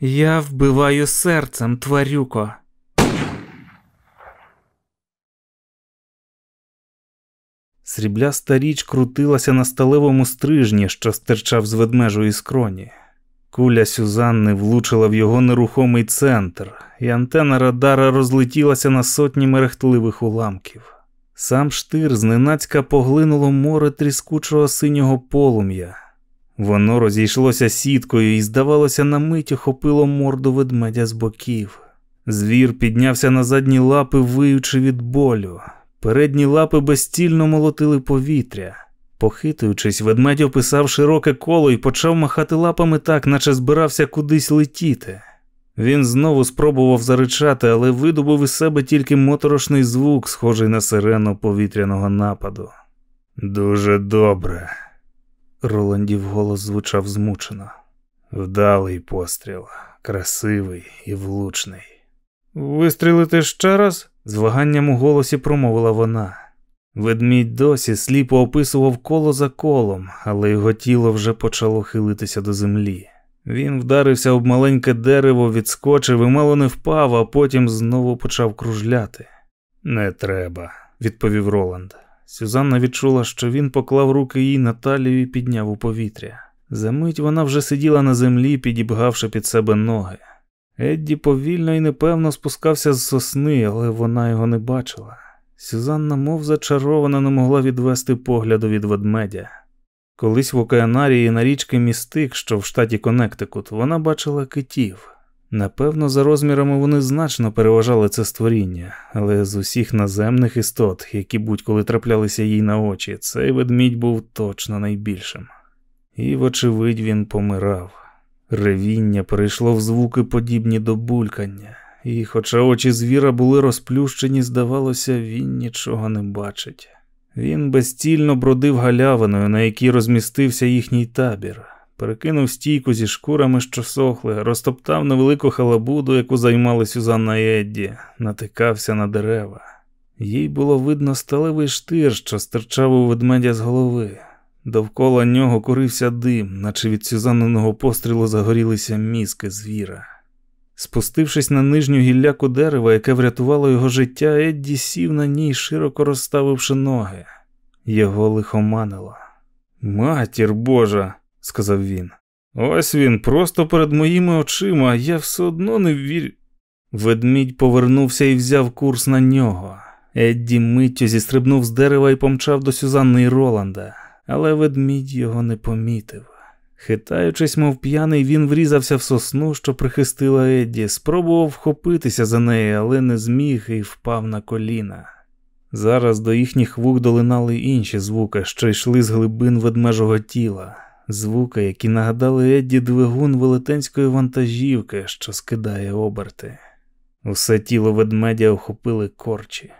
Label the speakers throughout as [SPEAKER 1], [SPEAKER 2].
[SPEAKER 1] Я вбиваю серцем, тварюко. Срібляста річ крутилася на сталевому стрижні, що стирчав з ведмежої скроні. Куля Сюзанни влучила в його нерухомий центр, і антена радара розлетілася на сотні мерехтливих уламків. Сам штир зненацька поглинуло море тріскучого синього полум'я. Воно розійшлося сіткою і, здавалося, на мить охопило морду ведмедя з боків. Звір піднявся на задні лапи, виючи від болю. Передні лапи безцільно молотили повітря. Похитуючись, ведмедь описав широке коло і почав махати лапами так, наче збирався кудись летіти. Він знову спробував заричати, але видобув із себе тільки моторошний звук, схожий на сирену повітряного нападу. Дуже добре. Роландів голос звучав змучено. Вдалий постріл, красивий і влучний. Вистрілити ще раз? з ваганням у голосі промовила вона. Ведмідь досі сліпо описував коло за колом, але його тіло вже почало хилитися до землі. Він вдарився об маленьке дерево, відскочив і мало не впав, а потім знову почав кружляти. Не треба, відповів Роланд. Сюзанна відчула, що він поклав руки їй на талію і підняв у повітря. Замить вона вже сиділа на землі, підібгавши під себе ноги. Едді повільно і непевно спускався з сосни, але вона його не бачила. Сюзанна, мов зачарована, не могла відвести погляду від ведмедя. Колись в океанарії на річки Містик, що в штаті Коннектикут, вона бачила китів. Напевно, за розмірами вони значно переважали це створіння, але з усіх наземних істот, які будь-коли траплялися їй на очі, цей ведмідь був точно найбільшим. І, вочевидь, він помирав. Ревіння перейшло в звуки подібні до булькання, і, хоча очі звіра були розплющені, здавалося, він нічого не бачить. Він безцільно бродив галявиною, на якій розмістився їхній табір, перекинув стійку зі шкурами, що сохли, розтоптав невелику халабуду, яку займали Сюзанна і Едді, натикався на дерева. Їй було видно сталевий штир, що стирчав у ведмедя з голови. Довкола нього курився дим, наче від Сюзанниного пострілу загорілися мізки звіра. Спустившись на нижню гілляку дерева, яке врятувало його життя, Едді сів на ній, широко розставивши ноги. Його лихоманило. Матір Божа, сказав він. Ось він, просто перед моїми очима, я все одно не вірю. Ведмідь повернувся і взяв курс на нього. Едді миттю зістрибнув з дерева і помчав до Сюзанни і Роланда, але ведмідь його не помітив. Хитаючись, мов п'яний, він врізався в сосну, що прихистила Едді, спробував вхопитися за неї, але не зміг і впав на коліна. Зараз до їхніх вух долинали інші звуки, що йшли з глибин ведмежого тіла, звуки, які нагадали Едді двигун велетенської вантажівки, що скидає оберти. Усе тіло ведмедя охопили корчі.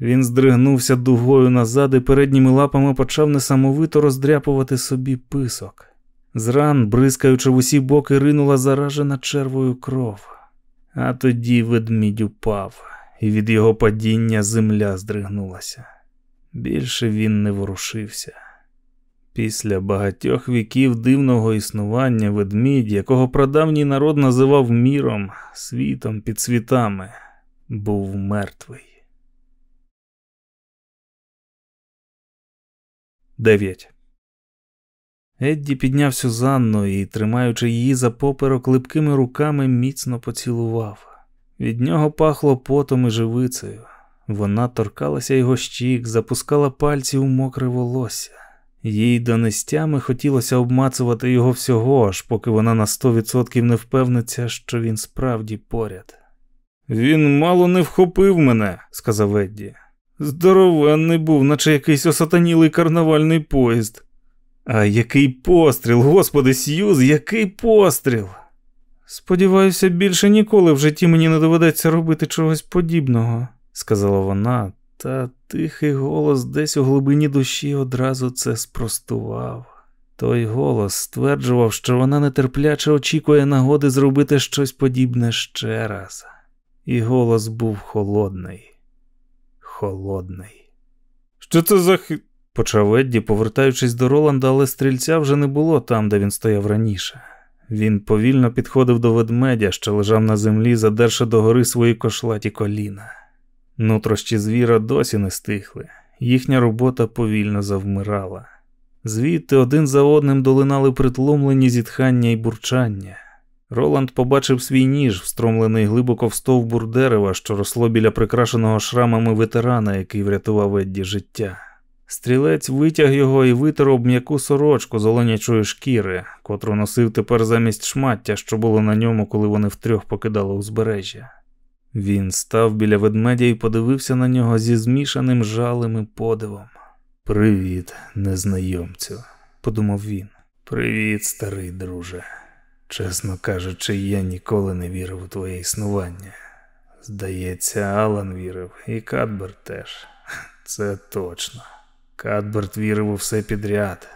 [SPEAKER 1] Він здригнувся дугою назад і передніми лапами почав несамовито роздряпувати собі писок. З ран, бризкаючи в усі боки, ринула заражена червою кров, а тоді ведмідь упав, і від його падіння земля здригнулася. Більше він не ворушився. Після багатьох віків дивного існування ведмідь, якого прадавній народ називав міром, світом під світами, був мертвий. 9. Едді підняв Сюзанну і, тримаючи її за поперок липкими руками, міцно поцілував. Від нього пахло потом і живицею. Вона торкалася його щік, запускала пальці у мокре волосся. Їй до нестями хотілося обмацувати його всього, аж поки вона на сто відсотків не впевниться, що він справді поряд. Він мало не вхопив мене, сказав Едді. Здоровенний був, наче якийсь осатанілий карнавальний поїзд. А який постріл, господи, Сьюз, який постріл! Сподіваюся, більше ніколи в житті мені не доведеться робити чогось подібного, сказала вона, та тихий голос десь у глибині душі одразу це спростував. Той голос стверджував, що вона нетерпляче очікує нагоди зробити щось подібне ще раз. І голос був холодний, холодний. Що це за хи почав Едді, повертаючись до Роланда, але стрільця вже не було там, де він стояв раніше. Він повільно підходив до ведмедя, що лежав на землі, задерши догори свої кошлаті коліна. Нутрощі звіра досі не стихли, їхня робота повільно завмирала. Звідти один за одним долинали притлумлені зітхання і бурчання. Роланд побачив свій ніж, встромлений глибоко в стовбур дерева, що росло біля прикрашеного шрамами ветерана, який врятував Едді життя. Стрілець витяг його і витер об м'яку сорочку з оленячої шкіри, котру носив тепер замість шмаття, що було на ньому, коли вони втрьох покидали узбережжя. Він став біля ведмедя і подивився на нього зі змішаним жалем і подивом. Привіт, незнайомцю, подумав він. Привіт, старий друже. Чесно кажучи, я ніколи не вірив у твоє існування. Здається, Алан вірив, і Кадберт теж. Це точно. Кадберт вірив у все підряд,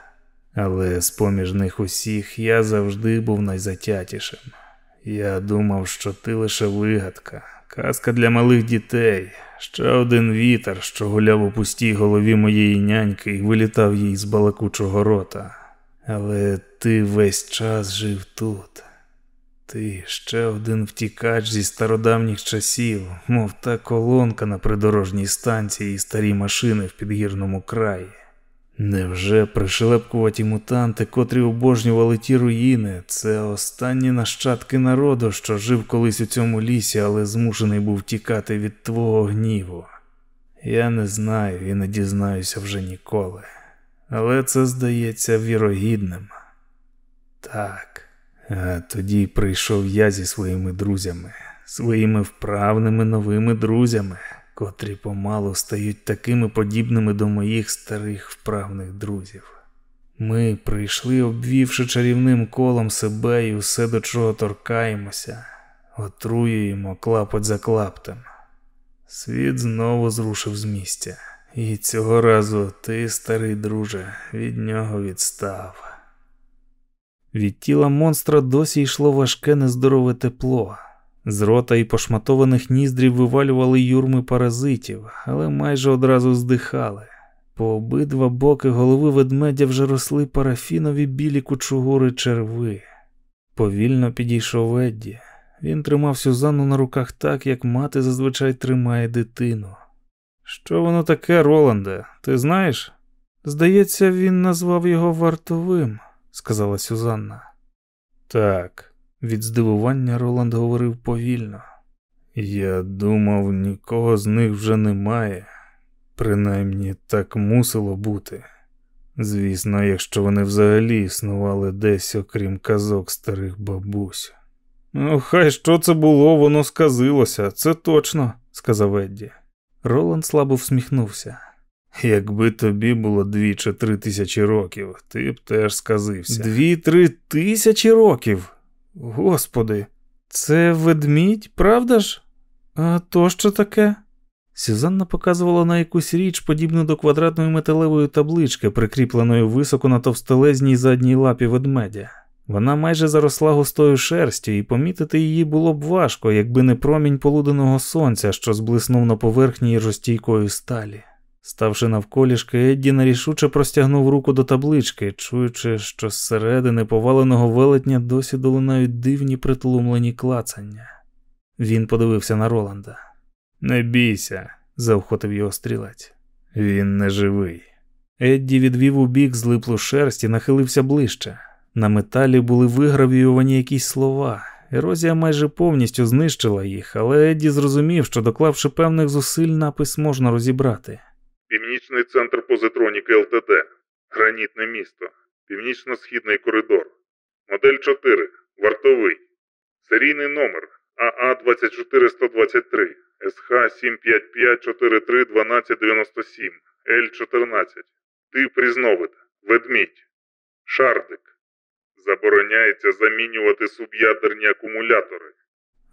[SPEAKER 1] але з поміж них усіх я завжди був найзатятішим. Я думав, що ти лише вигадка, казка для малих дітей, ще один вітер, що гуляв у пустій голові моєї няньки і вилітав їй з балакучого рота. Але ти весь час жив тут. Ти ще один втікач зі стародавніх часів, мов та колонка на придорожній станції і старі машини в підгірному краї. Невже пришелепкуваті мутанти, котрі обожнювали ті руїни, це останні нащадки народу, що жив колись у цьому лісі, але змушений був тікати від твого гніву? Я не знаю і не дізнаюся вже ніколи. Але це здається вірогідним. Так. А тоді прийшов я зі своїми друзями, своїми вправними новими друзями, котрі помалу стають такими подібними до моїх старих вправних друзів. Ми прийшли, обвівши чарівним колом себе і усе, до чого торкаємося, отруюємо клапоть за клаптем. Світ знову зрушив з місця, і цього разу ти, старий друже, від нього відстав. Від тіла монстра досі йшло важке нездорове тепло. З рота і пошматованих ніздрів вивалювали юрми паразитів, але майже одразу здихали. По обидва боки голови ведмедя вже росли парафінові білі кучугури черви. Повільно підійшов Едді. Він тримав Сюзанну на руках так, як мати зазвичай тримає дитину. Що воно таке, Роланде, ти знаєш? Здається, він назвав його вартовим сказала Сюзанна. Так, від здивування Роланд говорив повільно. Я думав, нікого з них вже немає, принаймні так мусило бути. Звісно, якщо вони взагалі існували десь, окрім казок старих бабусь. Ну, хай що це було, воно сказилося, це точно, сказав Едді. Роланд слабо всміхнувся. Якби тобі було дві чи три тисячі років, ти б теж сказився. Дві-три тисячі років. Господи, це ведмідь, правда ж? А то що таке? Сюзанна показувала на якусь річ, подібну до квадратної металевої таблички, прикріпленої високо на товстелезній задній лапі ведмедя. Вона майже заросла густою шерстю, і помітити її було б важко, якби не промінь полуденого сонця, що зблиснув на поверхні жорстійкої сталі. Ставши навколішки, Едді нарішуче простягнув руку до таблички, чуючи, що зсередини поваленого велетня досі долинають дивні притлумлені клацання. Він подивився на Роланда. Не бійся, завхотив його стрілець. Він не живий. Едді відвів у бік злиплу шерсть і нахилився ближче. На металі були вигравіювані якісь слова. Ерозія майже повністю знищила їх, але Едді зрозумів, що, доклавши певних зусиль, напис можна розібрати.
[SPEAKER 2] Північний центр позитроніки ЛТД, Гранітне місто, Північно-Східний коридор, модель 4, вартовий, серійний номер. АА 24123, СХ 75543 1297, Л14, тип різновид, ведмідь, шардик. Забороняється замінювати суб'ядерні акумулятори.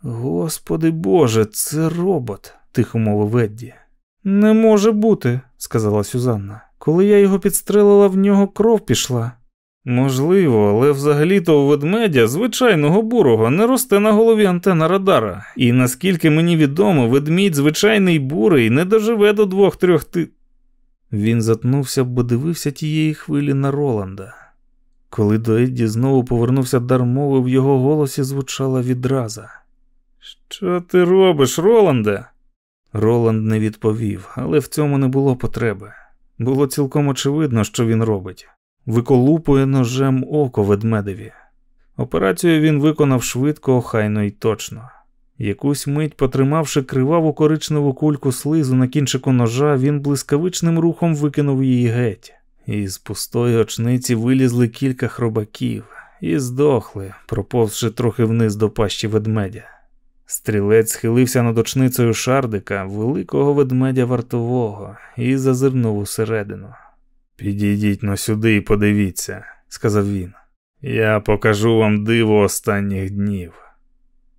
[SPEAKER 1] Господи Боже, це робот, тихо мовив Едді. Не може бути, сказала Сюзанна. Коли я його підстрелила, в нього кров пішла. Можливо, але взагалі-то у ведмедя, звичайного бурого, не росте на голові антена радара. І наскільки мені відомо, ведмідь звичайний бурий не доживе до двох-трьох ти. Він затнувся, бо дивився тієї хвилі на Роланда. Коли до Едді знову повернувся дар мови, в його голосі звучала відраза. Що ти робиш, Роланде? Роланд не відповів, але в цьому не було потреби. Було цілком очевидно, що він робить. Виколупує ножем око ведмедеві. Операцію він виконав швидко, охайно і точно. Якусь мить, потримавши криваву коричневу кульку слизу на кінчику ножа, він блискавичним рухом викинув її геть. Із пустої очниці вилізли кілька хробаків і здохли, проповзши трохи вниз до пащі ведмедя. Стрілець схилився над очницею шардика, великого ведмедя вартового, і зазирнув усередину. Підійдіть но сюди і подивіться, сказав він. Я покажу вам диво останніх днів.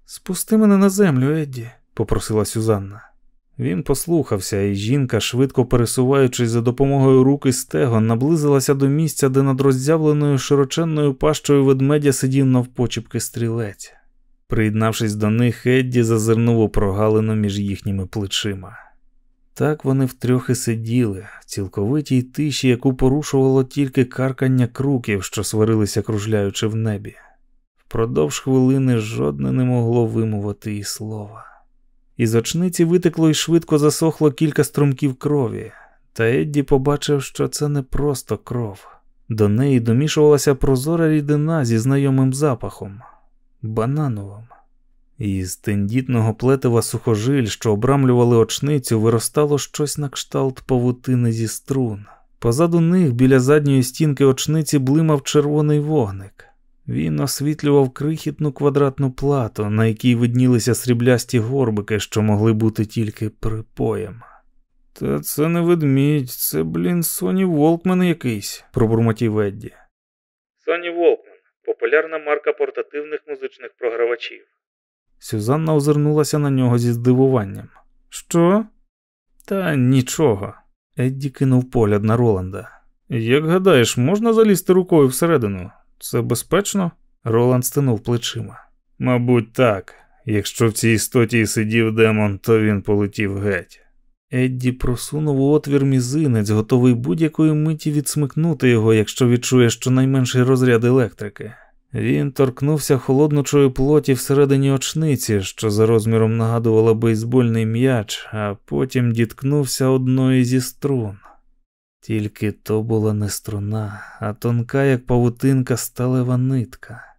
[SPEAKER 1] Спусти мене на землю, Едді, попросила Сюзанна. Він послухався, і жінка, швидко пересуваючись за допомогою руки стегон, наблизилася до місця, де над роззявленою широченною пащою ведмедя сидів навпочіпки стрілець. Приєднавшись до них, Едді зазирнув у прогалину між їхніми плечима. Так вони втрьох і сиділи, в цілковитій тиші, яку порушувало тільки каркання круків, що сварилися, кружляючи в небі. Впродовж хвилини жодне не могло вимовити і слова. Із очниці витекло і швидко засохло кілька струмків крові, та Едді побачив, що це не просто кров. До неї домішувалася прозора рідина зі знайомим запахом банановим. Із тендітного плетива сухожиль, що обрамлювали очницю, виростало щось на кшталт павутини зі струн. Позаду них біля задньої стінки очниці блимав червоний вогник. Він освітлював крихітну квадратну плату, на якій виднілися сріблясті горбики, що могли бути тільки припоєм. Та це не ведмідь, це, блін, Соні Волкмен якийсь, пробурмотів Едді. Соні Волкмен популярна марка портативних музичних програвачів. Сюзанна озирнулася на нього зі здивуванням. Що? Та нічого. Едді кинув погляд на Роланда. Як гадаєш, можна залізти рукою всередину? Це безпечно? Роланд стинув плечима. Мабуть, так. Якщо в цій істоті сидів демон, то він полетів геть. Едді просунув у отвір мізинець, готовий будь-якої миті відсмикнути його, якщо відчує щонайменший розряд електрики. Він торкнувся холодночої плоті всередині очниці, що за розміром нагадувала бейсбольний м'яч, а потім діткнувся одної зі струн. Тільки то була не струна, а тонка, як павутинка, сталева нитка.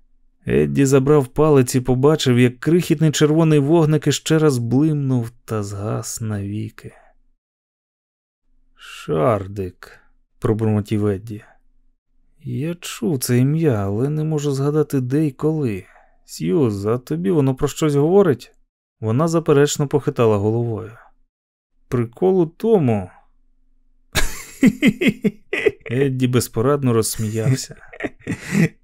[SPEAKER 1] Едді забрав палець і побачив, як крихітний червоний вогник іще раз блимнув та згас навіки. Шардик, пробурмотів Едді. Я чув це ім'я, але не можу згадати де й коли. Сьюз, а тобі воно про щось говорить? Вона заперечно похитала головою. Прикол у тому. Едді безпорадно розсміявся.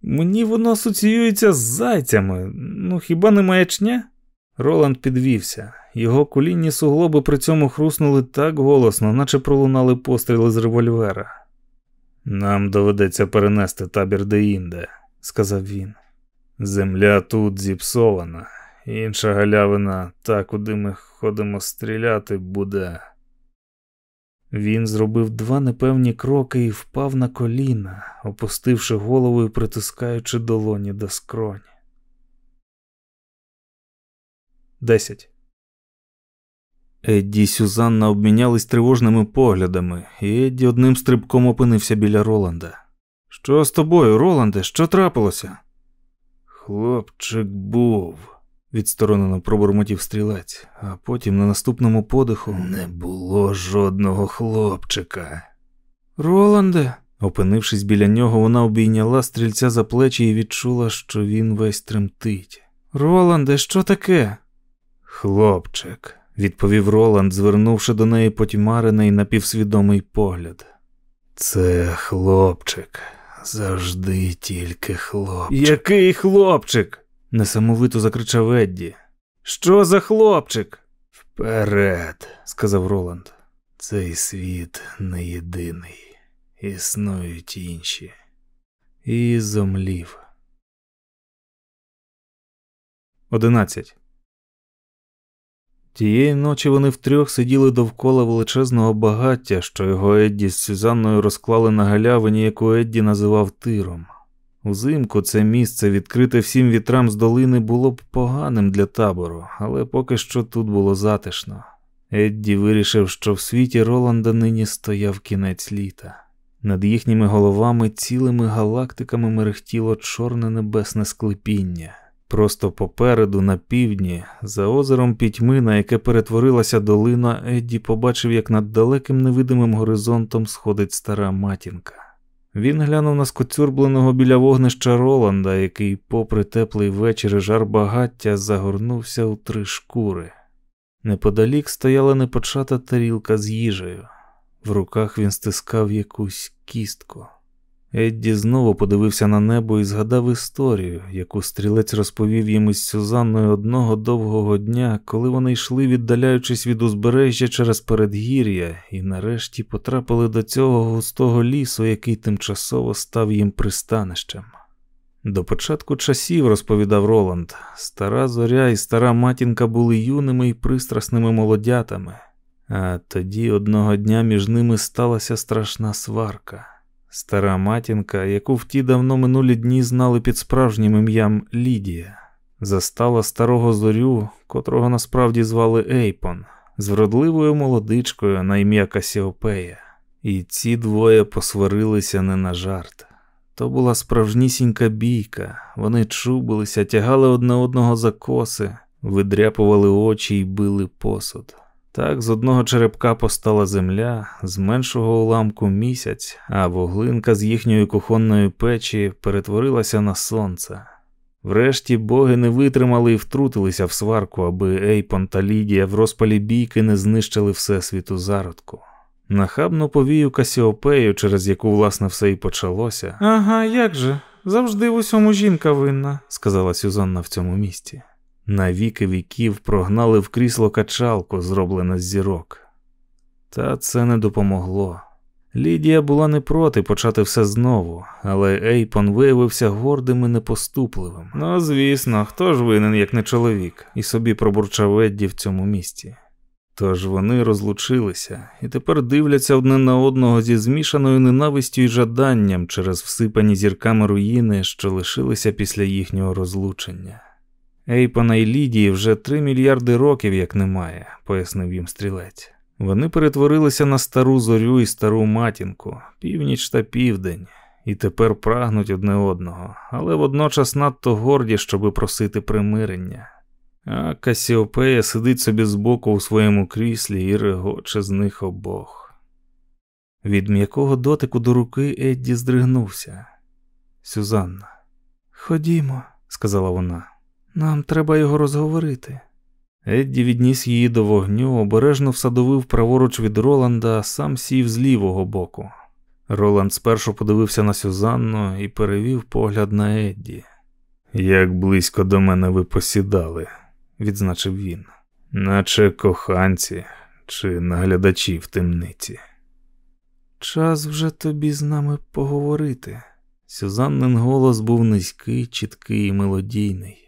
[SPEAKER 1] Мені воно асоціюється з зайцями. Ну хіба не маячня? Роланд підвівся. Його колінні суглоби при цьому хруснули так голосно, наче пролунали постріли з револьвера. Нам доведеться перенести табір деінде, сказав він. Земля тут зіпсована, інша галявина, та, куди ми ходимо стріляти, буде. Він зробив два непевні кроки і впав на коліна, опустивши голову і притискаючи долоні до скроні. Десять. Едді і Сюзанна обмінялись тривожними поглядами, і Едді одним стрибком опинився біля Роланда. Що з тобою, Роланде? Що трапилося? Хлопчик був, відсторонено пробурмотів стрілець, а потім на наступному подиху не було жодного хлопчика. Роланде, опинившись біля нього, вона обійняла стрільця за плечі і відчула, що він весь тремтить. Роланде, що таке? Хлопчик відповів Роланд, звернувши до неї потьмарений напівсвідомий погляд. Це хлопчик, завжди тільки хлопчик. Який хлопчик? Несамовито закричав Едді. Що за хлопчик? Вперед, сказав Роланд. Цей світ не єдиний, існують інші. І зомлів. Одинадцять. Тієї ночі вони втрьох сиділи довкола величезного багаття, що його Едді з Сюзанною розклали на галявині, яку Едді називав тиром. Узимку це місце, відкрите всім вітрам з долини, було б поганим для табору, але поки що тут було затишно. Едді вирішив, що в світі Роланда нині стояв кінець літа. Над їхніми головами цілими галактиками мерехтіло чорне небесне склепіння. Просто попереду, на півдні, за озером пітьми, на яке перетворилася долина, Едді побачив, як над далеким невидимим горизонтом сходить стара матінка. Він глянув на скоцюрбленого біля вогнища Роланда, який, попри теплий вечір і жар багаття, загорнувся у три шкури. Неподалік стояла непочата тарілка з їжею. В руках він стискав якусь кістку. Едді знову подивився на небо і згадав історію, яку стрілець розповів їм із Сюзанною одного довгого дня, коли вони йшли, віддаляючись від узбережжя через передгір'я, і нарешті потрапили до цього густого лісу, який тимчасово став їм пристанищем. До початку часів, розповідав Роланд, стара зоря і стара матінка були юними і пристрасними молодятами, а тоді одного дня між ними сталася страшна сварка. Стара матінка, яку в ті давно минулі дні знали під справжнім ім'ям Лідія, застала старого зорю, котрого насправді звали Ейпон, з вродливою молодичкою на ім'я Касіопея, і ці двоє посварилися не на жарт. То була справжнісінька бійка, вони чубилися, тягали одне одного за коси, видряпували очі й били посуд. Так з одного черепка постала земля, з меншого уламку місяць, а вуглинка з їхньої кухонної печі перетворилася на сонце. Врешті боги не витримали і втрутилися в сварку, аби Ейпон та Лідія в розпалі бійки не знищили всесвіту зародку. Нахабну повію Касіопею, через яку, власне, все і почалося.
[SPEAKER 3] Ага, як же? Завжди в усьому жінка винна,
[SPEAKER 1] сказала Сюзанна в цьому місті. На віки віків прогнали в крісло качалку, зроблене з зірок. Та це не допомогло. Лідія була не проти почати все знову, але Ейпон виявився гордим і непоступливим. Ну, звісно, хто ж винен, як не чоловік, і собі пробурчав Едді в цьому місті. Тож вони розлучилися і тепер дивляться одне на одного зі змішаною ненавистю і жаданням через всипані зірками руїни, що лишилися після їхнього розлучення. Ейпона і Лідії вже три мільярди років як немає, пояснив їм стрілець. Вони перетворилися на стару зорю і стару матінку, північ та південь, і тепер прагнуть одне одного, але водночас надто горді, щоби просити примирення. А Касіопея сидить собі збоку у своєму кріслі і регоче з них обох. Від м'якого дотику до руки Едді здригнувся. Сюзанна, ходімо, сказала вона. Нам треба його розговорити. Едді відніс її до вогню, обережно всадовив праворуч від Роланда, сам сів з лівого боку. Роланд спершу подивився на Сюзанну і перевів погляд на Едді. Як близько до мене ви посідали, відзначив він, наче коханці чи наглядачі в темниці. Час вже тобі з нами поговорити. Сюзаннин голос був низький, чіткий і мелодійний.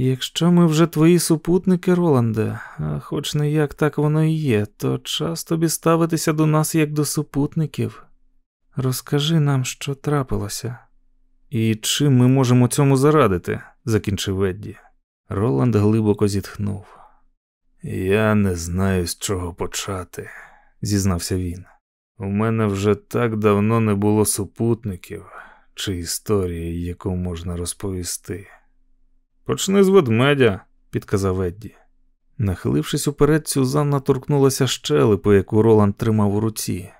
[SPEAKER 1] Якщо ми вже твої супутники, Роланде, а хоч не як так воно і є, то час тобі ставитися до нас як до супутників. Розкажи нам, що трапилося. І чим ми можемо цьому зарадити, закінчив Едді. Роланд глибоко зітхнув. Я не знаю, з чого почати, зізнався він. У мене вже так давно не було супутників чи історії, яку можна розповісти. Почни з ведмедя, підказав Едді. Нахилившись уперед, Сюзанна торкнулася щелепи, яку Роланд тримав у руці.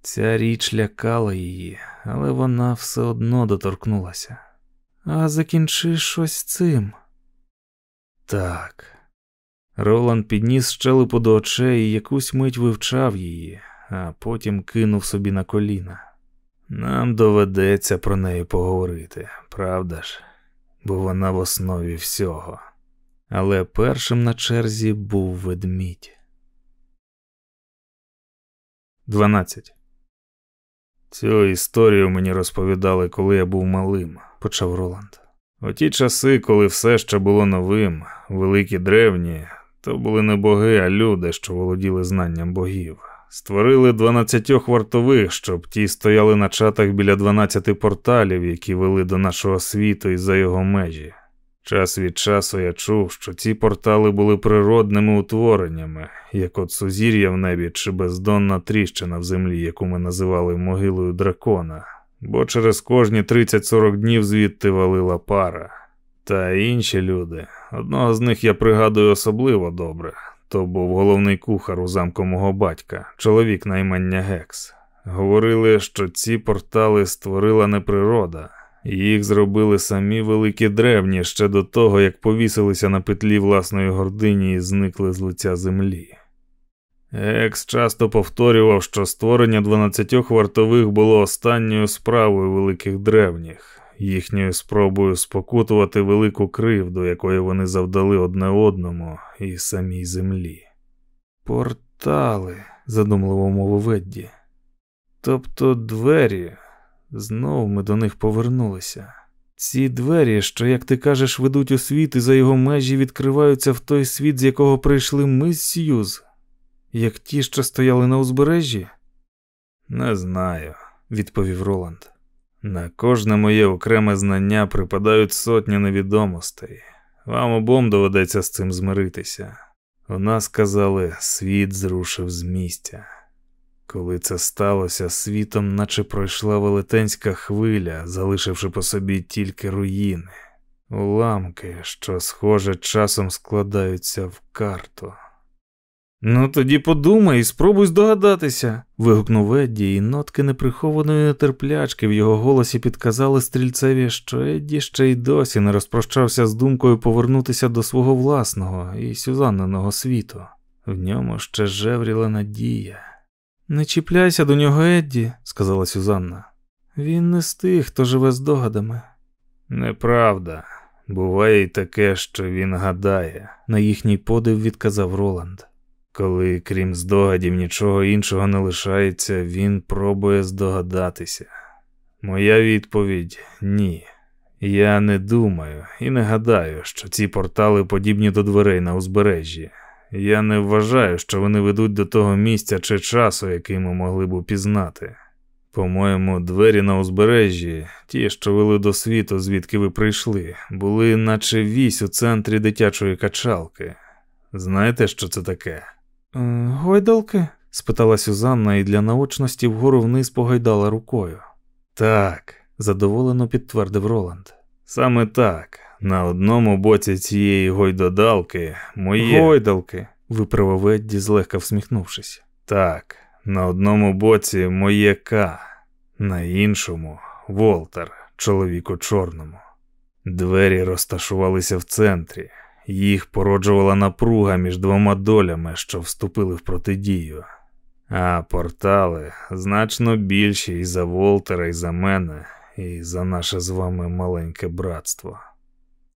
[SPEAKER 1] Ця річ лякала її, але вона все одно доторкнулася. А закінчи щось цим. Так. Роланд підніс щелепу до очей і якусь мить вивчав її, а потім кинув собі на коліна. Нам доведеться про неї поговорити, правда ж? Бо вона в основі всього. Але першим на черзі був ведмідь. 12. Цю історію мені розповідали, коли я був малим, почав Роланд. У ті часи, коли все ще було новим, великі древні, то були не боги, а люди, що володіли знанням богів. Створили 12 вартових, щоб ті стояли на чатах біля 12 порталів, які вели до нашого світу і за його межі. Час від часу я чув, що ці портали були природними утвореннями, як от сузір'я в небі чи бездонна тріщина в землі, яку ми називали могилою дракона, бо через кожні 30-40 днів звідти валила пара. Та інші люди. Одного з них я пригадую особливо добре. То був головний кухар у замку мого батька, чоловік наймення Гекс. Говорили, що ці портали створила не природа, їх зробили самі великі древні ще до того, як повісилися на петлі власної гордині і зникли з лиця землі. Екс часто повторював, що створення 12 вартових було останньою справою великих древніх, їхньою спробою спокутувати велику кривду, якої вони завдали одне одному і самій землі. Портали, задумливо мовив Едді. Тобто двері, знов ми до них повернулися. Ці двері, що, як ти кажеш, ведуть у світ і за його межі відкриваються в той світ, з якого прийшли ми з Сьюз, як ті, що стояли на узбережжі? Не знаю, відповів Роланд. На кожне моє окреме знання припадають сотні невідомостей. Вам обом доведеться з цим змиритися. У нас казали, світ зрушив з місця. Коли це сталося, світом, наче пройшла велетенська хвиля, залишивши по собі тільки руїни, уламки, що, схоже, часом складаються в карту. Ну тоді подумай і спробуй здогадатися. вигукнув Едді, і нотки неприхованої нетерплячки в його голосі підказали стрільцеві, що Едді ще й досі не розпрощався з думкою повернутися до свого власного і Сюзанниного світу. В ньому ще жевріла надія. Не чіпляйся до нього, Едді, сказала Сюзанна. Він не з тих, хто живе здогадами. Неправда. Буває й таке, що він гадає, на їхній подив відказав Роланд. Коли, крім здогадів, нічого іншого не лишається, він пробує здогадатися. Моя відповідь ні. Я не думаю і не гадаю, що ці портали подібні до дверей на узбережжі. Я не вважаю, що вони ведуть до того місця чи часу, який ми могли б упізнати. По-моєму, двері на узбережжі, ті, що вели до світу, звідки ви прийшли, були наче вісь у центрі дитячої качалки. Знаєте, що це таке? «Е, гойдалки? спитала Сюзанна і для наочності вгору вниз погайдала рукою. Так, задоволено підтвердив Роланд. Саме так. На одному боці цієї гойдодалки мої гойдалки, виправив Едді, злегка всміхнувшись. Так, на одному боці моє К, на іншому Волтер, чоловік у чорному. Двері розташувалися в центрі, їх породжувала напруга між двома долями, що вступили в протидію. А портали значно більші і за Волтера, і за мене, і за наше з вами маленьке братство.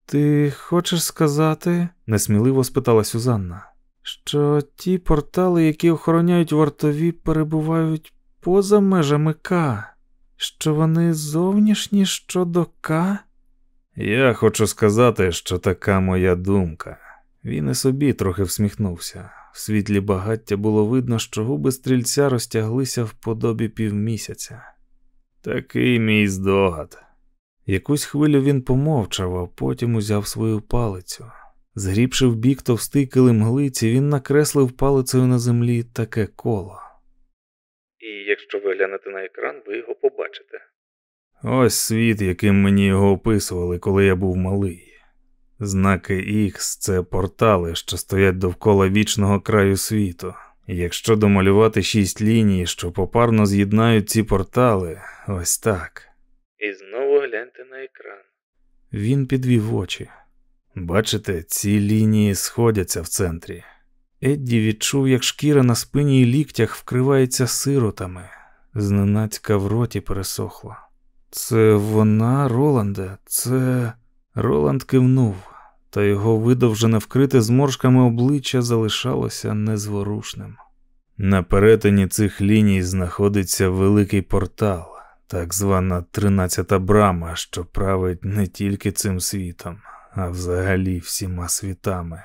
[SPEAKER 1] Ти хочеш сказати, несміливо спитала Сюзанна, що ті портали, які охороняють вартові, перебувають поза межами К, що вони зовнішні щодо К? Я хочу сказати, що така моя думка. Він і собі трохи всміхнувся. В світлі багаття було видно, що губи стрільця розтяглися в подобі півмісяця. Такий мій здогад. Якусь хвилю він помовчав, а потім узяв свою палицю. Згрібши в бік товстий килим глиці, він накреслив палицею на землі таке коло. І якщо ви глянете на екран, ви його побачите. Ось світ, яким мені його описували, коли я був малий. Знаки Х це портали, що стоять довкола вічного краю світу. І якщо домалювати шість ліній, що попарно з'єднають ці портали, ось так. І знову гляньте на екран. Він підвів очі. Бачите, ці лінії сходяться в центрі. Едді відчув, як шкіра на спині і ліктях вкривається сиротами, зненацька в роті пересохла. Це вона, Роланде, це. Роланд кивнув, та його видовжене вкрите зморшками обличчя залишалося незворушним. На перетині цих ліній знаходиться великий портал, так звана тринадцята брама, що править не тільки цим світом, а взагалі всіма світами.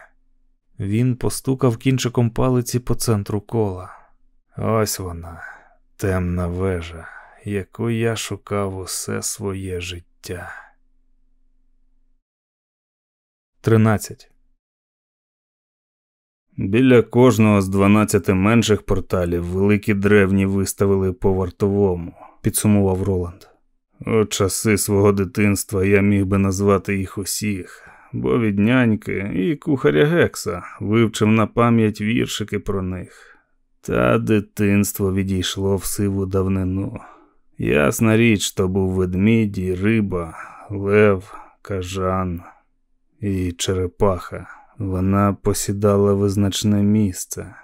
[SPEAKER 1] Він постукав кінчиком палиці по центру кола. Ось вона, темна вежа, яку я шукав усе своє життя. 13. Біля кожного з 12 менших порталів великі древні виставили по вартовому, підсумував Роланд. У часи свого дитинства я міг би назвати їх усіх, бо від няньки і кухаря Гекса вивчив на пам'ять віршики про них. Та дитинство відійшло в сиву давнину. Ясна річ, то був ведмідь, риба, лев, кажан і черепаха. Вона посідала визначне місце.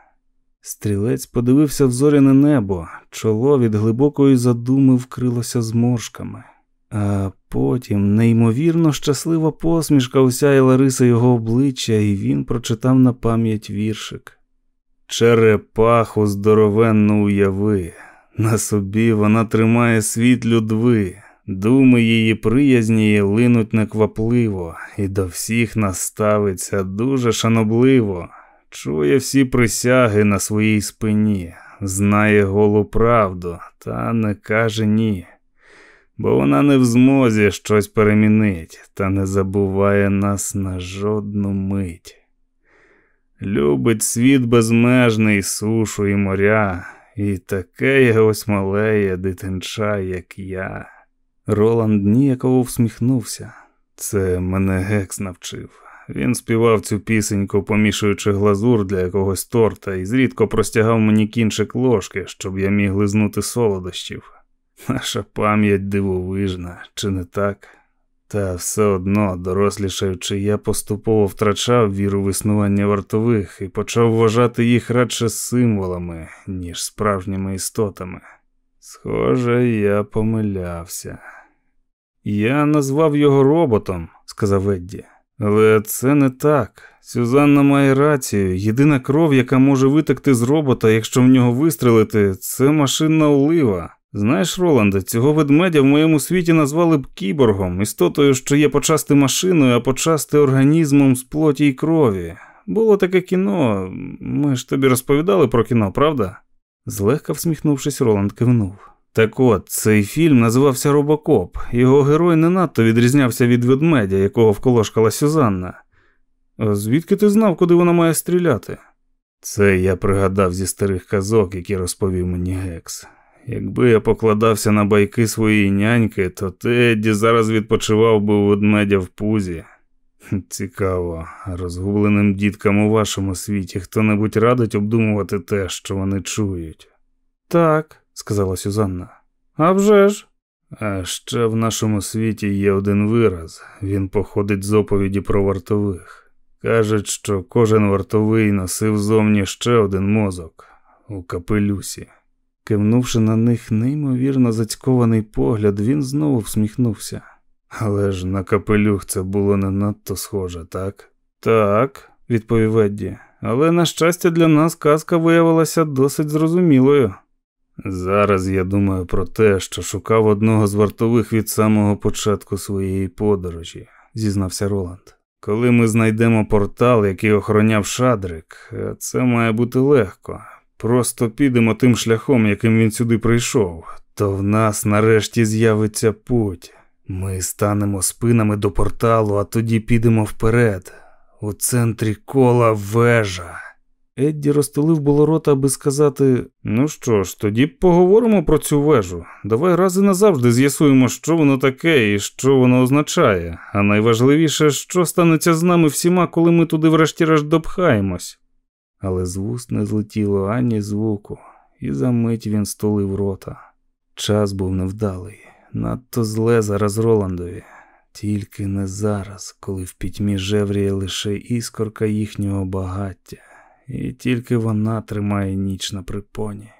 [SPEAKER 1] Стрілець подивився в зоряне небо, чоло від глибокої задуми вкрилося зморшками, а потім неймовірно щаслива посмішка осяяла риса його обличчя, і він прочитав на пам'ять віршик. Черепаху здоровенно уяви, на собі вона тримає світ людви, думи її приязні линуть неквапливо, і до всіх наставиться дуже шанобливо, чує всі присяги на своїй спині, знає голу правду, та не каже ні. Бо вона не в змозі щось перемінить, та не забуває нас на жодну мить. Любить світ безмежний, сушу і моря, і таке є ось малеє дитинча, як я. Роланд ніяково всміхнувся. Це мене гекс навчив. Він співав цю пісеньку, помішуючи глазур для якогось торта, і зрідко простягав мені кінчик ложки, щоб я міг лизнути солодощів. Наша пам'ять дивовижна, чи не так? Та все одно, дорослішаючи, я поступово втрачав віру в існування вартових і почав вважати їх радше символами, ніж справжніми істотами. Схоже, я помилявся. Я назвав його роботом, сказав Едді. Але це не так. Сюзанна має рацію. Єдина кров, яка може витекти з робота, якщо в нього вистрелити, це машинна олива. Знаєш, Роланде, цього ведмедя в моєму світі назвали б кіборгом, істотою, що є почасти машиною, а почасти організмом з плоті й крові. Було таке кіно. Ми ж тобі розповідали про кіно, правда? Злегка всміхнувшись, Роланд кивнув. Так от, цей фільм називався Робокоп. Його герой не надто відрізнявся від ведмедя, якого вколошкала Сюзанна. Звідки ти знав, куди вона має стріляти? Це я пригадав зі старих казок, які розповів мені Гекс. Якби я покладався на байки своєї няньки, то Тедді зараз відпочивав би у ведмедя в пузі. Цікаво, розгубленим діткам у вашому світі хто-небудь радить обдумувати те, що вони чують. Так, сказала Сюзанна. «А вже ж!» А ще в нашому світі є один вираз, він походить з оповіді про вартових. Кажуть, що кожен вартовий носив зовні ще один мозок у капелюсі. Кивнувши на них неймовірно зацькований погляд, він знову всміхнувся. Але ж на капелюх це було не надто схоже, так? Так, відповів Едді, але, на щастя, для нас казка виявилася досить зрозумілою. Зараз я думаю про те, що шукав одного з вартових від самого початку своєї подорожі, зізнався Роланд. Коли ми знайдемо портал, який охороняв Шадрик, це має бути легко. Просто підемо тим шляхом, яким він сюди прийшов, то в нас нарешті з'явиться путь. Ми станемо спинами до порталу, а тоді підемо вперед. У центрі кола вежа. Едді розтулив було рота, аби сказати: ну що ж, тоді поговоримо про цю вежу. Давай раз і назавжди з'ясуємо, що воно таке і що воно означає. А найважливіше, що станеться з нами всіма, коли ми туди врешті-решт допхаємось. Але з вуст не злетіло ані звуку, і за мить він стулив рота. Час був невдалий, надто зле зараз Роландові. Тільки не зараз, коли в пітьмі жевріє лише іскорка їхнього багаття і тільки вона тримає ніч на припоні.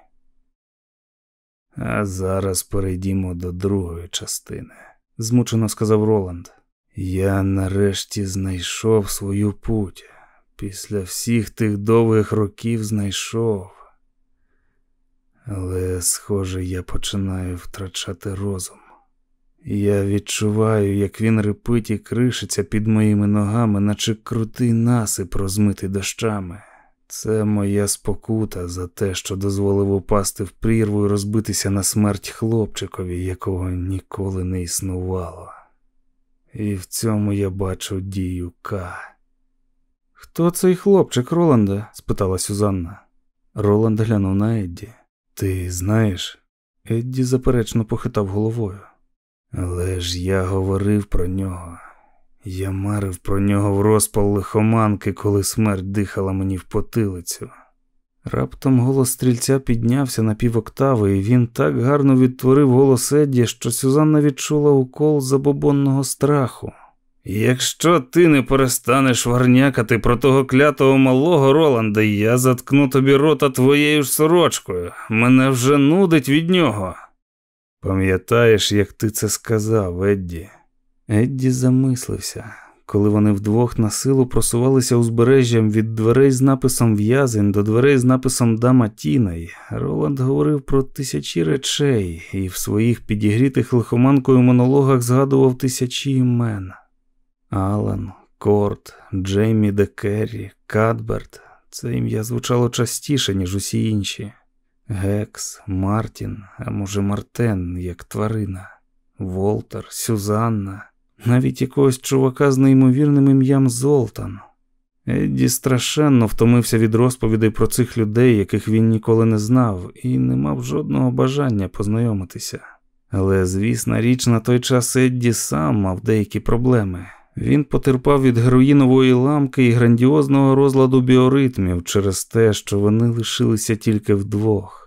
[SPEAKER 1] А зараз перейдімо до другої частини, змучено сказав Роланд. Я нарешті знайшов свою путь. Після всіх тих довгих років знайшов. Але, схоже, я починаю втрачати розум. Я відчуваю, як він рипить і кришиться під моїми ногами, наче крутий насип розмитий дощами. Це моя спокута за те, що дозволив упасти в прірву і розбитися на смерть хлопчикові, якого ніколи не існувало. І в цьому я бачу дію К.
[SPEAKER 3] Хто цей хлопчик, Роланда?
[SPEAKER 1] спитала Сюзанна. Роланд глянув на Едді. Ти знаєш? Едді заперечно похитав головою. Але ж я говорив про нього. Я марив про нього в розпал лихоманки, коли смерть дихала мені в потилицю. Раптом голос стрільця піднявся на півоктави, і він так гарно відтворив голос Едді, що Сюзанна відчула укол забобонного страху. Якщо ти не перестанеш варнякати про того клятого малого Роланда, я заткну тобі рота твоєю ж сорочкою. Мене вже нудить від нього. Пам'ятаєш, як ти це сказав, Едді? Едді замислився, коли вони вдвох на силу просувалися узбережжям від дверей з написом В'язень до дверей з написом Дама Тінай. Роланд говорив про тисячі речей і в своїх підігрітих лихоманкою монологах згадував тисячі імен. Алан, Корт, Джеймі Декеррі, Кадберт. Це ім'я звучало частіше, ніж усі інші. Гекс, Мартін, а може Мартен, як тварина, Волтер, Сюзанна, навіть якогось чувака з неймовірним ім'ям Золтан. Едді страшенно втомився від розповідей про цих людей, яких він ніколи не знав, і не мав жодного бажання познайомитися. Але, звісна річ, на той час Едді сам мав деякі проблеми. Він потерпав від героїнової ламки і грандіозного розладу біоритмів через те, що вони лишилися тільки вдвох.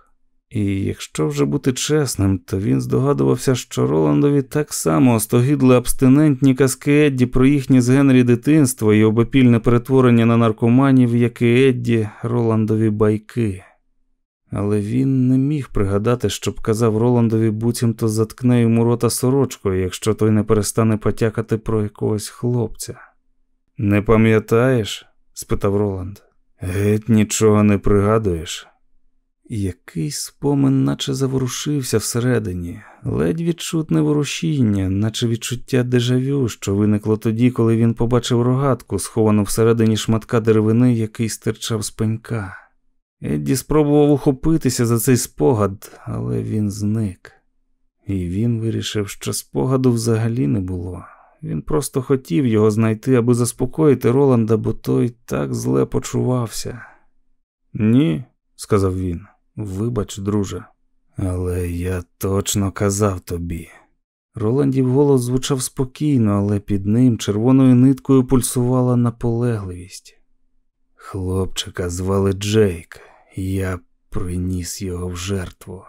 [SPEAKER 1] І якщо вже бути чесним, то він здогадувався, що Роландові так само остогідли абстинентні казки Едді про їхнє з Генрі дитинство і обопільне перетворення на наркоманів, як і Едді, Роландові байки. Але він не міг пригадати, щоб казав Роландові буцімто заткне йому рота сорочкою, якщо той не перестане потякати про якогось хлопця. Не пам'ятаєш? спитав Роланд. Геть нічого не пригадуєш. Який спомин, наче заворушився всередині, ледь відчутне ворушіння, наче відчуття дежавю, що виникло тоді, коли він побачив рогатку, сховану всередині шматка деревини, який стирчав з пенька. Едді спробував ухопитися за цей спогад, але він зник. І він вирішив, що спогаду взагалі не було. Він просто хотів його знайти, аби заспокоїти Роланда, бо той так зле почувався. Ні, сказав він. Вибач, друже, але я точно казав тобі. Роландів голос звучав спокійно, але під ним червоною ниткою пульсувала наполегливість. Хлопчика звали Джейк, я приніс його в жертву,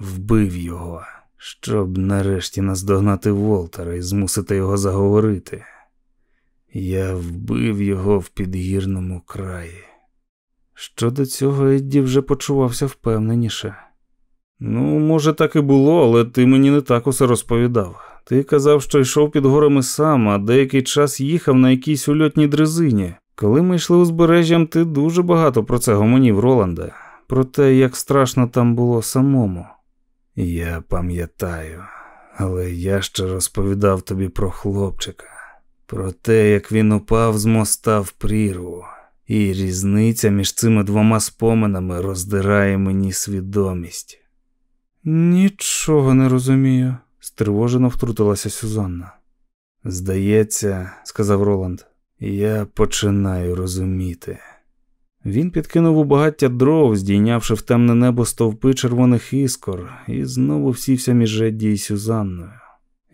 [SPEAKER 1] вбив його, щоб нарешті наздогнати Волтера і змусити його заговорити. Я вбив його в підгірному краї. Щодо цього Едді вже почувався впевненіше. Ну, може, так і було, але ти мені не так усе розповідав. Ти казав, що йшов під горами сам, а деякий час їхав на якійсь ульотній дрезині. Коли ми йшли узбережжям, ти дуже багато про це гомонів, Роланда, про те, як страшно там було самому. Я пам'ятаю, але я ще розповідав тобі про хлопчика, про те, як він упав з моста в прірву. І різниця між цими двома споминами роздирає мені свідомість.
[SPEAKER 3] Нічого не розумію,
[SPEAKER 1] стривожено втрутилася Сюзанна. Здається, сказав Роланд, я починаю розуміти. Він підкинув у багаття дров, здійнявши в темне небо стовпи червоних іскор, і знову сівся між Едді і Сюзанною.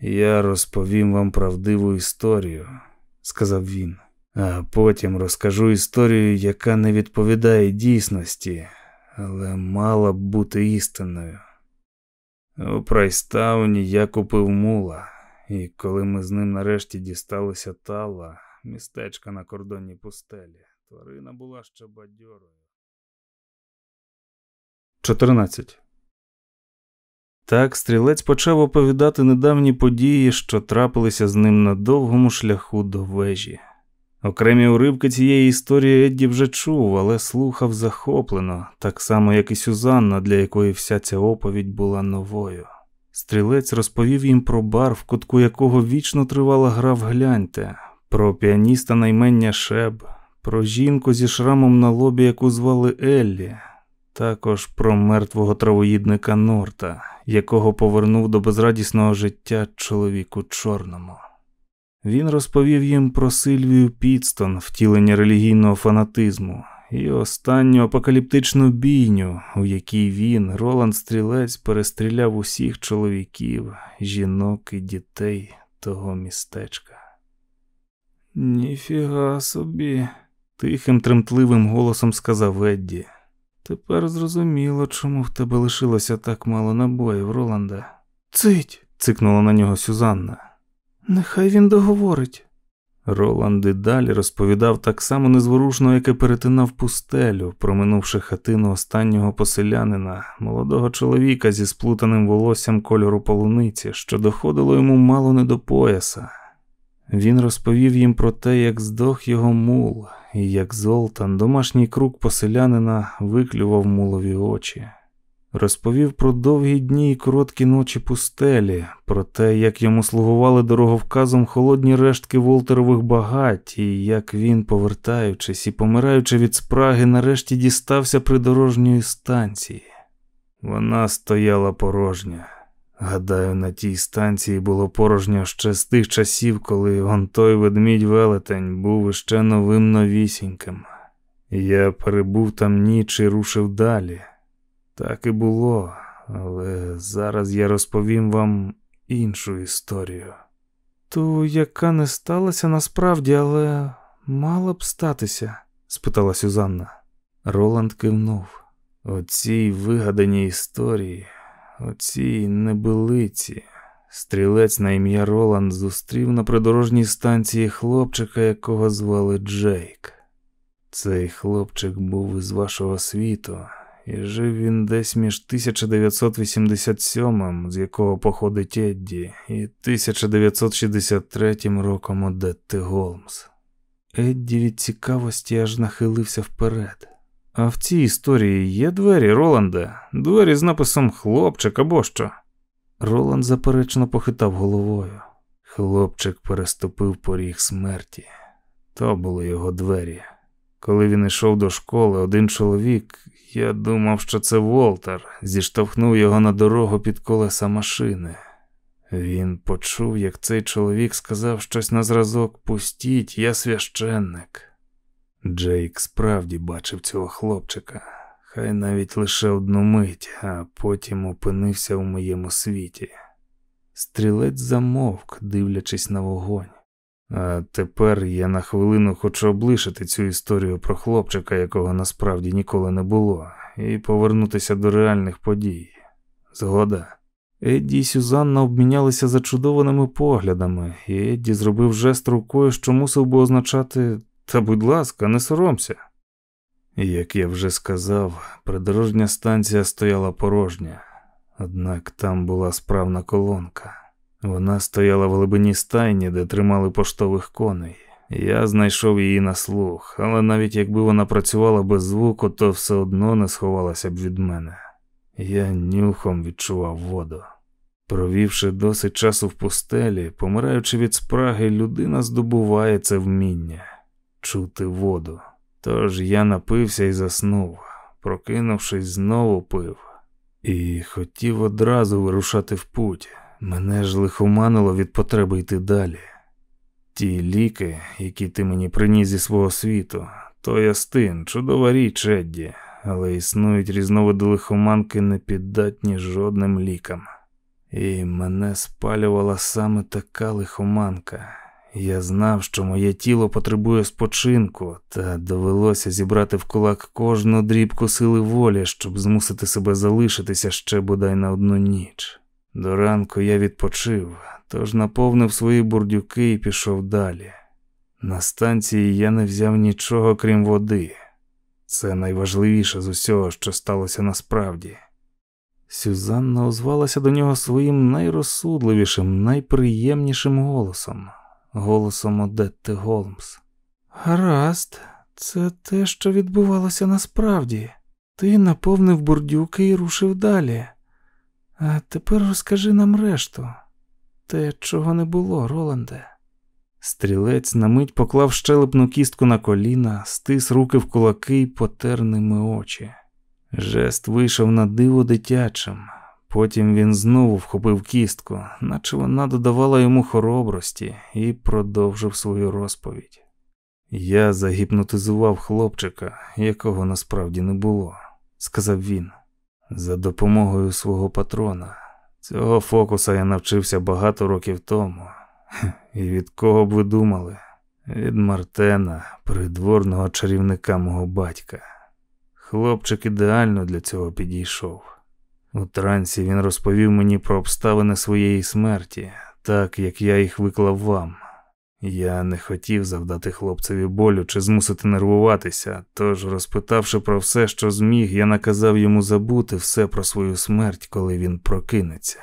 [SPEAKER 1] Я розповім вам правдиву історію, сказав він а потім розкажу історію, яка не відповідає дійсності, але мала б бути істинною. У Прайстауні я купив мула, і коли ми з ним нарешті дісталися тала, містечка на кордоні пустелі, тварина була ще бадьорою. 14. Так стрілець почав оповідати недавні події, що трапилися з ним на довгому шляху до вежі. Окремі уривки цієї історії Едді вже чув, але слухав захоплено, так само, як і Сюзанна, для якої вся ця оповідь була новою. Стрілець розповів їм про бар, в кутку якого вічно тривала гра в гляньте, про піаніста наймення Шеб, про жінку зі шрамом на лобі, яку звали Еллі, також про мертвого травоїдника Норта, якого повернув до безрадісного життя чоловік у чорному. Він розповів їм про Сильвію Підстон, втілення релігійного фанатизму, і останню апокаліптичну бійню, у якій він, Роланд Стрілець, перестріляв усіх чоловіків, жінок і дітей того містечка. Ніфіга собі, тихим, тремтливим голосом сказав Едді. Тепер зрозуміло, чому в тебе лишилося так мало набоїв, Роланда.
[SPEAKER 3] Цить,
[SPEAKER 1] цикнула на нього Сюзанна.
[SPEAKER 3] Нехай він договорить.
[SPEAKER 1] Роланд і далі розповідав так само незворушно, як і перетинав пустелю, проминувши хатину останнього поселянина, молодого чоловіка зі сплутаним волоссям кольору полуниці, що доходило йому мало не до пояса. Він розповів їм про те, як здох його мул, і як Золтан, домашній круг поселянина, виклював мулові очі. Розповів про довгі дні і короткі ночі пустелі, про те, як йому слугували дороговказом холодні рештки Волтерових багать, і як він, повертаючись і помираючи від спраги, нарешті дістався придорожньої станції. Вона стояла порожня. Гадаю, на тій станції було порожньо ще з тих часів, коли он той ведмідь велетень був іще новим новісіньким. Я перебув там ніч і рушив далі. Так і було, але зараз я розповім вам іншу історію.
[SPEAKER 3] Ту, яка не сталася насправді, але мала б статися? спитала Сюзанна.
[SPEAKER 1] Роланд кивнув. Оцій вигаданій історії, оцій небилиці. Стрілець на ім'я Роланд зустрів на придорожній станції хлопчика, якого звали Джейк. Цей хлопчик був із вашого світу, і жив він десь між 1987, з якого походить Едді, і 1963 роком Одетти Голмс. Едді від цікавості аж нахилився вперед. А в цій історії є двері, Роланде, двері з написом хлопчик або що. Роланд заперечно похитав головою. Хлопчик переступив поріг смерті. То були його двері. Коли він йшов до школи, один чоловік, я думав, що це Волтер, зіштовхнув його на дорогу під колеса машини. Він почув, як цей чоловік сказав щось на зразок Пустіть, я священник. Джейк справді бачив цього хлопчика, хай навіть лише одну мить, а потім опинився у моєму світі. Стрілець замовк, дивлячись на вогонь. А тепер я на хвилину хочу облишити цю історію про хлопчика, якого насправді ніколи не було, і повернутися до реальних подій. Згода. Едді і Сюзанна обмінялися зачудованими поглядами, і Едді зробив жест рукою, що мусив би означати та, будь ласка, не соромся. Як я вже сказав, придорожня станція стояла порожня, однак там була справна колонка. Вона стояла в глибині стайні, де тримали поштових коней. Я знайшов її на слух, але навіть якби вона працювала без звуку, то все одно не сховалася б від мене. Я нюхом відчував воду. Провівши досить часу в пустелі, помираючи від спраги, людина здобуває це вміння чути воду. Тож я напився і заснув, прокинувшись, знову пив, і хотів одразу вирушати в путь. Мене ж лихоманило від потреби йти далі. Ті ліки, які ти мені приніс зі свого світу, то ястин, чудова річ, Едді, але існують різновиди лихоманки непіддатні жодним лікам. І мене спалювала саме така лихоманка. Я знав, що моє тіло потребує спочинку, та довелося зібрати в кулак кожну дрібку сили волі, щоб змусити себе залишитися ще бодай на одну ніч. До ранку я відпочив, тож наповнив свої бурдюки і пішов далі. На станції я не взяв нічого крім води. Це найважливіше з усього, що сталося насправді. Сюзанна озвалася до нього своїм найрозсудливішим, найприємнішим голосом, голосом Одетти Голмс.
[SPEAKER 3] Гаразд, це те, що відбувалося насправді. Ти наповнив бурдюки і рушив далі. А тепер розкажи нам решту те, чого не було, Роланде.
[SPEAKER 1] Стрілець на мить поклав щелепну кістку на коліна, стис руки в кулаки й потер ними очі. Жест вийшов на диво дитячим. Потім він знову вхопив кістку, наче вона додавала йому хоробрості, і продовжив свою розповідь. Я загіпнотизував хлопчика, якого насправді не було, сказав він, за допомогою свого патрона. Цього фокуса я навчився багато років тому. І від кого б ви думали? Від Мартена, придворного чарівника мого батька. Хлопчик ідеально для цього підійшов. У трансі він розповів мені про обставини своєї смерті, так як я їх виклав вам. Я не хотів завдати хлопцеві болю чи змусити нервуватися, тож, розпитавши про все, що зміг, я наказав йому забути все про свою смерть, коли він прокинеться.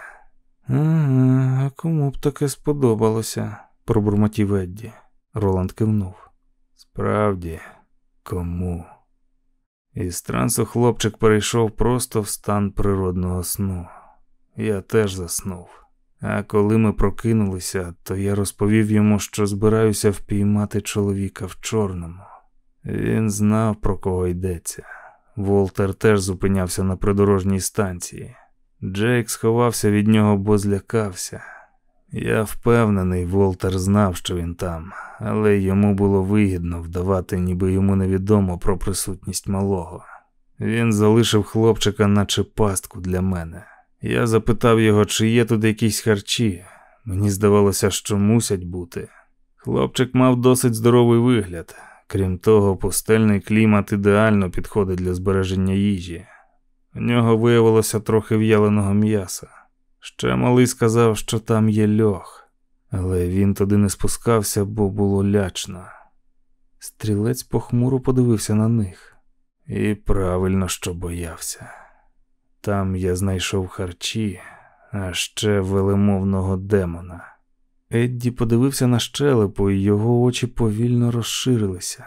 [SPEAKER 3] А кому б таке сподобалося, пробурмотів Едді.
[SPEAKER 1] Роланд кивнув. Справді, кому? Із трансу хлопчик перейшов просто в стан природного сну. Я теж заснув. А коли ми прокинулися, то я розповів йому, що збираюся впіймати чоловіка в чорному. Він знав, про кого йдеться. Волтер теж зупинявся на придорожній станції. Джейк сховався від нього, бо злякався. Я впевнений, Волтер знав, що він там, але йому було вигідно вдавати, ніби йому невідомо про присутність малого. Він залишив хлопчика, наче пастку для мене. Я запитав його, чи є тут якісь харчі. Мені здавалося, що мусять бути. Хлопчик мав досить здоровий вигляд. Крім того, пустельний клімат ідеально підходить для збереження їжі. У нього виявилося трохи в'яленого м'яса. Ще малий сказав, що там є льох, але він туди не спускався, бо було лячно. Стрілець похмуро подивився на них і правильно що боявся. Там я знайшов харчі, а ще велемовного демона. Едді подивився на щелепу, і його очі повільно розширилися.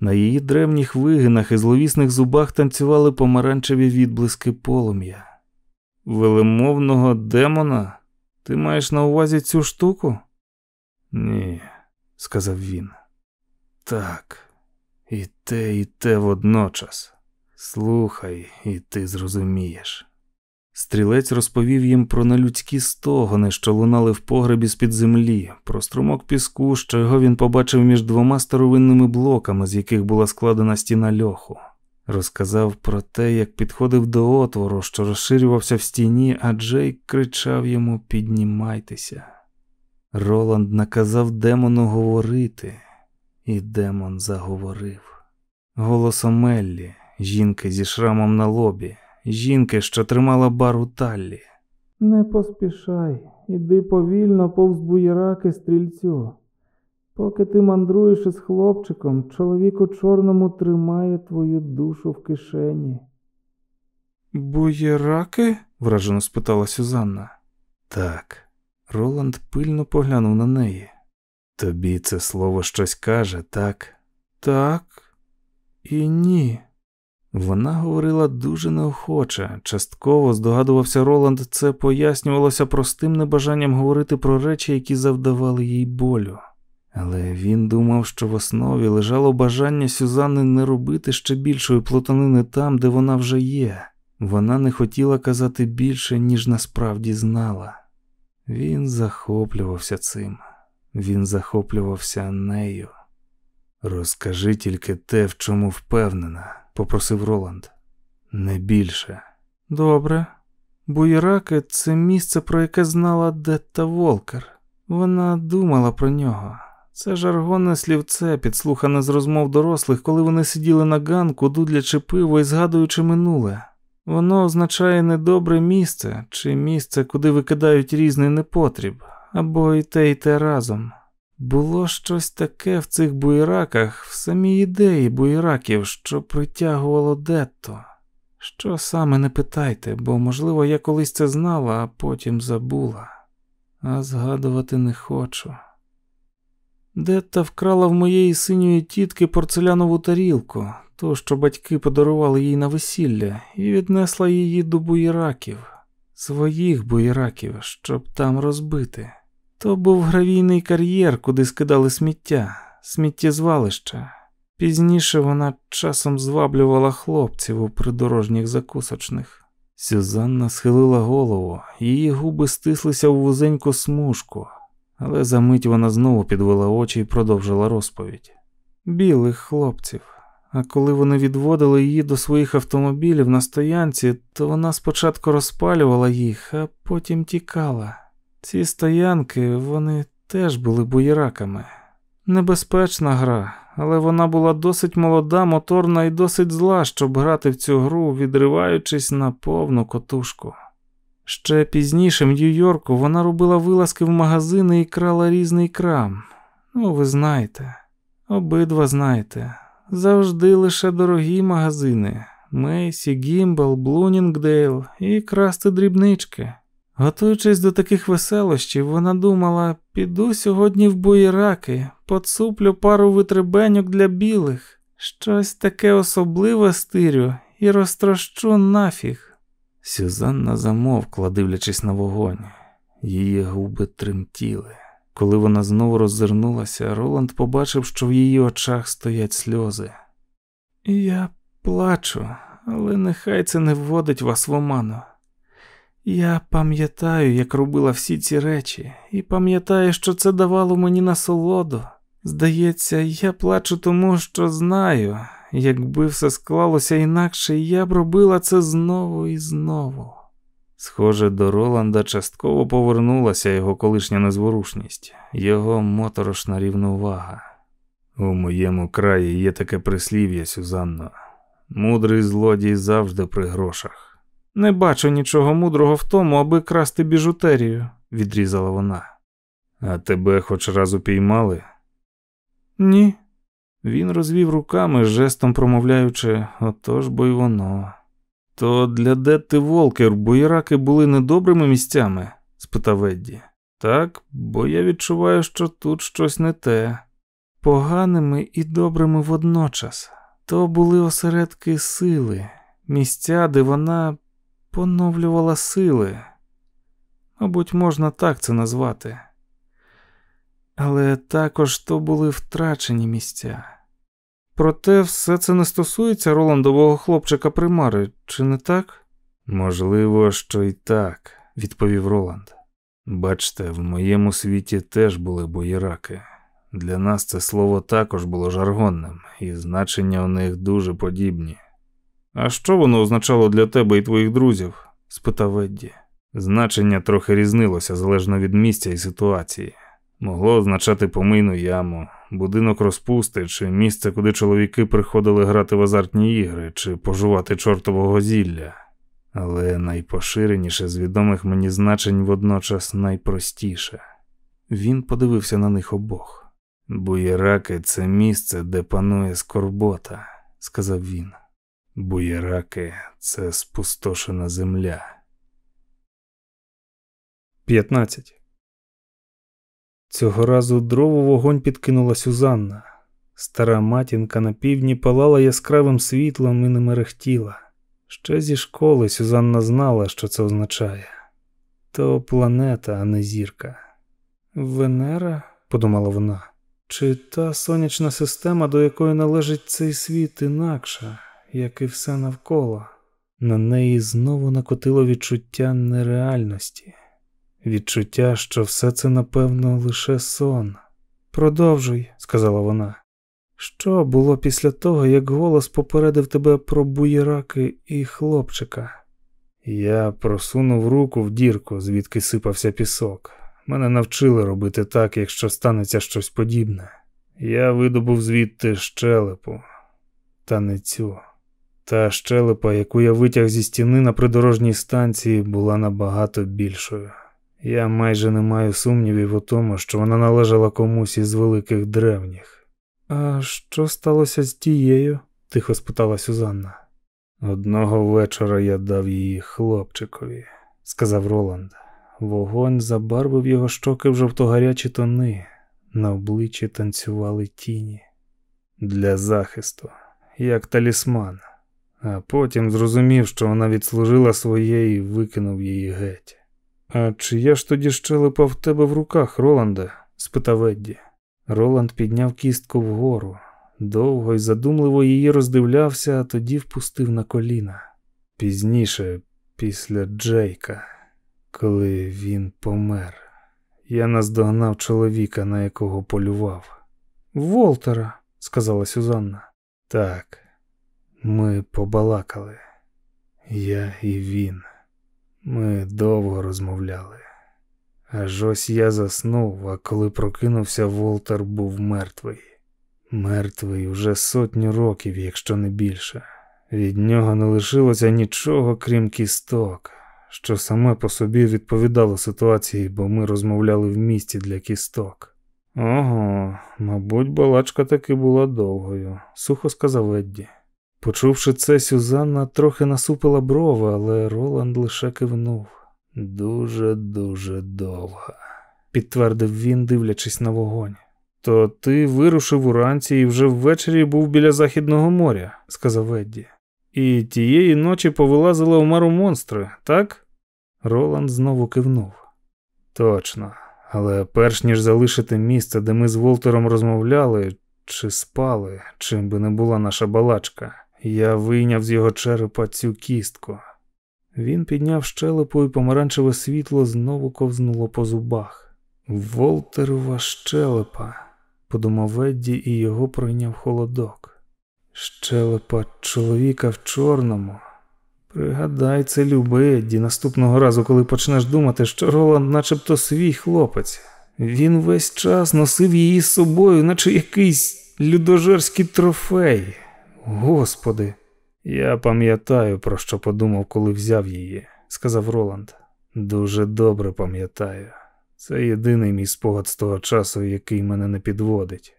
[SPEAKER 1] На її древніх вигинах і зловісних зубах танцювали помаранчеві відблиски полум'я. Велемовного демона? Ти маєш на увазі цю штуку? Ні, сказав він. Так, і те, і те водночас. Слухай, і ти зрозумієш. Стрілець розповів їм про нелюдські стогони, що лунали в погребі з-під землі, про струмок піску, що його він побачив між двома старовинними блоками, з яких була складена стіна льоху. Розказав про те, як підходив до отвору, що розширювався в стіні, а Джейк кричав йому Піднімайтеся. Роланд наказав демону говорити, і демон заговорив. Голосом Еллі, жінки зі шрамом на лобі, жінки, що тримала бар у таллі.
[SPEAKER 3] Не поспішай, іди повільно повз буєраки стрільцю. Поки ти мандруєш із хлопчиком, чоловік у чорному тримає твою душу в кишені.
[SPEAKER 1] Буєраки? вражено спитала Сюзанна. Так. Роланд пильно поглянув на неї. Тобі це слово щось каже, так?
[SPEAKER 3] Так і ні.
[SPEAKER 1] Вона говорила дуже неохоче. Частково здогадувався Роланд, це пояснювалося простим небажанням говорити про речі, які завдавали їй болю. Але він думав, що в основі лежало бажання Сюзанни не робити ще більшої плутанини там, де вона вже є. Вона не хотіла казати більше, ніж насправді знала. Він захоплювався цим, він захоплювався нею. Розкажи тільки те, в чому впевнена, попросив Роланд. Не більше.
[SPEAKER 3] Добре. Буєраки це місце, про яке знала Детта Волкер. Вона думала про нього. Це жаргонне слівце, підслухане з розмов дорослих, коли вони сиділи на ганку, дудлячи пиво і згадуючи минуле. Воно означає недобре місце чи місце, куди викидають різний непотріб, або і те, і те разом. Було щось таке в цих буєраках, в самій ідеї буєраків, що притягувало детто. Що саме не питайте, бо, можливо, я колись це знала, а потім забула, а згадувати не хочу. Детта вкрала в моєї синьої тітки порцелянову тарілку, ту, що батьки подарували їй на весілля, і віднесла її до буєраків, своїх буєраків, щоб там розбити.
[SPEAKER 1] То був гравійний кар'єр, куди скидали сміття, сміттєзвалище. Пізніше вона часом зваблювала хлопців у придорожніх закусочних. Сюзанна схилила голову, її губи стислися у вузеньку смужку, але за мить вона знову підвела очі і продовжила розповідь. Білих хлопців. А коли вони відводили її до своїх автомобілів на стоянці, то вона спочатку розпалювала їх, а потім тікала. Ці стоянки вони теж були буєраками. Небезпечна гра, але вона була досить молода, моторна і досить зла, щоб грати в цю гру, відриваючись на повну котушку. Ще пізніше в Нью-Йорку вона робила вилазки в магазини і крала різний крам. Ну, ви знаєте, обидва знаєте. Завжди лише дорогі магазини Мейсі, Гімбл, Блунінгдейл і красти дрібнички. Готуючись до таких веселощів, вона думала, піду сьогодні в буєраки, поцуплю пару витребеньок для білих, щось таке особливе стирю і розтрощу нафіг. Сюзанна замовкла, дивлячись на вогонь. Її губи тремтіли. Коли вона знову роззирнулася, Роланд побачив, що в її очах стоять сльози. Я плачу, але нехай це не вводить вас в оману. Я пам'ятаю, як робила всі ці речі, і пам'ятаю, що це давало мені насолоду. Здається, я плачу тому, що знаю, якби все склалося інакше, я б робила це знову і знову. Схоже, до Роланда частково повернулася його колишня незворушність, його моторошна рівновага. У моєму краї є таке прислів'я, Сюзанно. Мудрий злодій завжди при грошах. Не бачу нічого мудрого в тому, аби красти біжутерію, відрізала вона. А тебе хоч раз упіймали? Ні. Він розвів руками, жестом промовляючи, отож бо й воно. То для Детти Волкер буєраки були недобрими місцями? спитав Едді. Так, бо я відчуваю, що тут щось не те. Поганими і добрими водночас. То були осередки сили, місця, де вона поновлювала сили. Мабуть, можна так це назвати. Але також то були втрачені місця. Проте все це не стосується Роландового хлопчика примари, чи не так? Можливо, що й так, відповів Роланд. Бачте, в моєму світі теж були боєраки. Для нас це слово також було жаргонним, і значення у них дуже подібні. А що воно означало для тебе і твоїх друзів? спитав Едді. Значення трохи різнилося залежно від місця і ситуації. Могло означати помийну яму, будинок розпусти, чи місце, куди чоловіки приходили грати в азартні ігри, чи пожувати чортового зілля. Але найпоширеніше з відомих мені значень водночас найпростіше. Він подивився на них обох. Буєраки це місце, де панує скорбота, сказав він. Буєраки це спустошена земля.
[SPEAKER 4] 15. Цього разу дрову вогонь підкинула Сюзанна. Стара матінка на півдні палала яскравим світлом і не мерехтіла. Ще зі школи Сюзанна знала, що це означає. То планета, а не зірка. Венера, подумала вона, чи та сонячна система, до якої належить цей світ, інакша? як і все навколо. На неї знову накотило відчуття нереальності, відчуття, що все це, напевно, лише сон. Продовжуй, сказала вона. Що було після того, як голос попередив тебе про буєраки і хлопчика? Я просунув руку в дірку, звідки сипався пісок. Мене навчили робити так, якщо станеться щось подібне. Я видобув звідти щелепу, та не цю. Та щелепа, яку я витяг зі стіни на придорожній станції, була набагато більшою. Я майже не маю сумнівів у тому, що вона належала комусь із великих древніх. А що сталося з тією? тихо спитала Сюзанна. Одного вечора я дав її хлопчикові, сказав Роланд. Вогонь забарвив його щоки в жовтогарячі тони, на обличчі танцювали тіні. Для захисту, як талісман а потім зрозумів, що вона відслужила своє і викинув її геть.
[SPEAKER 1] А чия ж тоді щелепа в тебе в руках, Роланде? спитав Едді. Роланд підняв кістку вгору, довго й задумливо її роздивлявся, а тоді впустив на коліна. Пізніше, після Джейка, коли він помер, я наздогнав чоловіка, на якого полював. Волтера, сказала Сюзанна. Так, ми побалакали. Я і він. Ми довго розмовляли. Аж ось я заснув, а коли прокинувся, Волтер був мертвий. Мертвий уже сотню років, якщо не більше. Від нього не лишилося нічого, крім кісток, що саме по собі відповідало ситуації, бо ми розмовляли в місті для кісток. Ого, мабуть, балачка таки була довгою, сухо сказав Едді. Почувши це, Сюзанна трохи насупила брови, але Роланд лише кивнув. Дуже-дуже довго, підтвердив він, дивлячись на вогонь. То ти вирушив уранці і вже ввечері був біля Західного моря, сказав Едді. І тієї ночі повилазили у мару монстри, так? Роланд знову кивнув. Точно, але перш ніж залишити місце, де ми з Волтером розмовляли, чи спали, чим би не була наша балачка, я вийняв з його черепа цю кістку. Він підняв щелепу і помаранчеве світло знову ковзнуло по зубах. Волтерова щелепа, подумав Едді, і його пройняв холодок. Щелепа чоловіка в чорному. Пригадай це, любий Едді, наступного разу, коли почнеш думати, що Роланд начебто свій хлопець. Він весь час носив її з собою, наче якийсь людожерський трофей. Господи, я пам'ятаю, про що подумав, коли взяв її, сказав Роланд. Дуже добре пам'ятаю. Це єдиний мій спогад з того часу, який мене не підводить.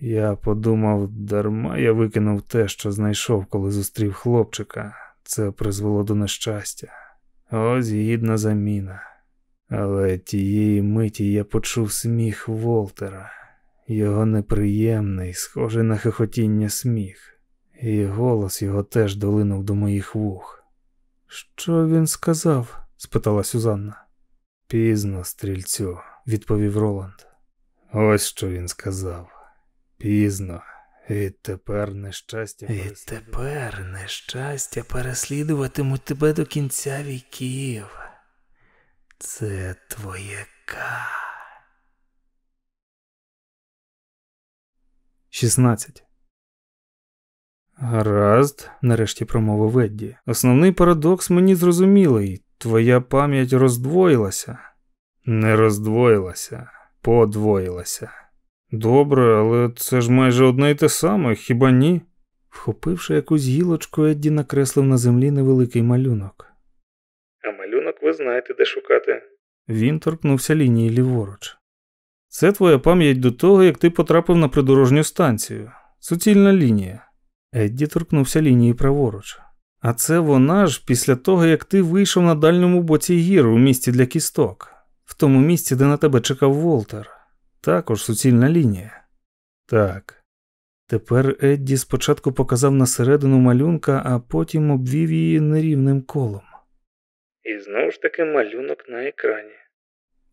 [SPEAKER 1] Я подумав, дарма я викинув те, що знайшов, коли зустрів хлопчика. Це призвело до нещастя. Ось гідна заміна. Але тієї миті я почув сміх Волтера, його неприємний, схожий на хихотіння сміх і голос його теж долинув до моїх вух. Що він сказав? спитала Сюзанна. Пізно, стрільцю, відповів Роланд. Ось що він сказав. Пізно, і тепер нещастя
[SPEAKER 5] І тепер нещастя переслідуватимуть тебе до кінця віків. Це твоє ка.
[SPEAKER 1] 16. Гаразд, нарешті промовив Едді. Основний парадокс мені зрозумілий. Твоя пам'ять роздвоїлася. Не роздвоїлася, подвоїлася. Добре, але це ж майже одне й те саме, хіба ні? Вхопивши якусь гілочку, Едді накреслив на землі невеликий малюнок.
[SPEAKER 5] А малюнок ви знаєте, де шукати.
[SPEAKER 1] Він торкнувся лінії ліворуч. Це твоя пам'ять до того, як ти потрапив на придорожню станцію. Суцільна лінія. Едді торкнувся лінії праворуч. А це вона ж після того, як ти вийшов на дальньому боці гір у місті для кісток, в тому місці, де на тебе чекав Волтер. Також суцільна лінія. Так. Тепер Едді спочатку показав на середину малюнка, а потім обвів її нерівним колом.
[SPEAKER 5] І знову ж таки малюнок на екрані.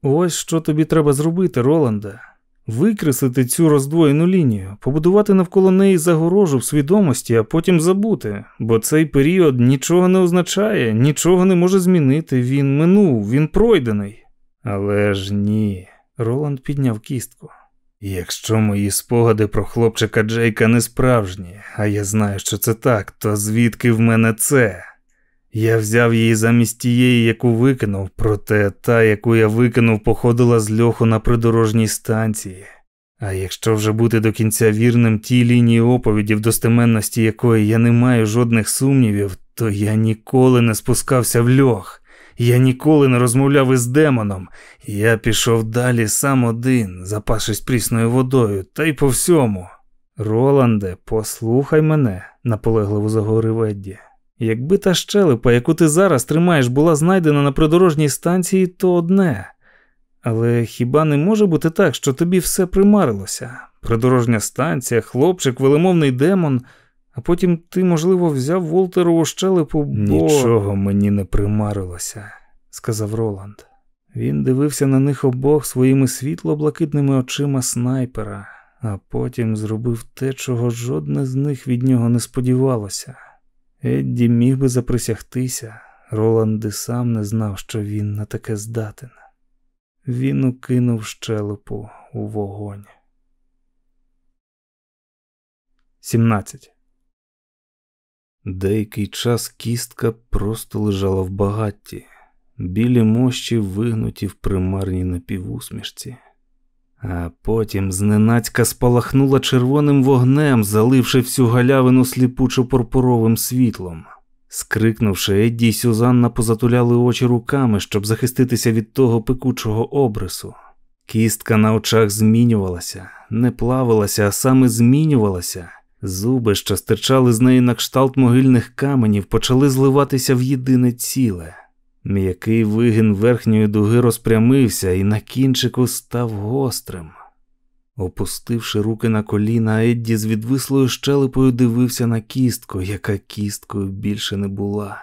[SPEAKER 1] Ось що тобі треба зробити, Роланде викреслити цю роздвоєну лінію, побудувати навколо неї загорожу в свідомості, а потім забути, бо цей період нічого не означає, нічого не може змінити. Він минув, він пройдений. Але ж ні, Роланд підняв кістку. Якщо мої спогади про хлопчика Джейка не справжні, а я знаю, що це так, то звідки в мене це? Я взяв її замість тієї, яку викинув, проте та, яку я викинув, походила з льоху на придорожній станції. А якщо вже бути до кінця вірним тій лінії оповіді, в достеменності якої я не маю жодних сумнівів, то я ніколи не спускався в льох, я ніколи не розмовляв із демоном, я пішов далі сам один, запавшись прісною водою, та й по всьому. Роланде, послухай мене, наполегливо заговорив Едді. Якби та щелепа, яку ти зараз тримаєш, була знайдена на придорожній станції, то одне. Але хіба не може бути так, що тобі все примарилося? Придорожня станція, хлопчик, велимовний демон, а потім ти, можливо, взяв Волтерову щелепу, бо... Нічого мені не примарилося, сказав Роланд. Він дивився на них обох своїми світло-блакитними очима снайпера, а потім зробив те, чого жодне з них від нього не сподівалося. Едді міг би заприсягтися, Роланд і сам не знав, що він на таке здатен. Він укинув щелепу у вогонь. 17. Деякий час кістка просто лежала в багатті, білі мощі вигнуті в примарній напівусмішці. А потім зненацька спалахнула червоним вогнем, заливши всю галявину сліпучо порпоровим світлом. Скрикнувши, Едді й Сюзанна позатуляли очі руками, щоб захиститися від того пекучого обрису. Кістка на очах змінювалася, не плавилася, а саме змінювалася. Зуби, що стирчали з неї на кшталт могильних каменів, почали зливатися в єдине ціле. М'який вигін верхньої дуги розпрямився і на кінчику став гострим. Опустивши руки на коліна, Едді з відвислою щелепою дивився на кістку, яка кісткою більше не була.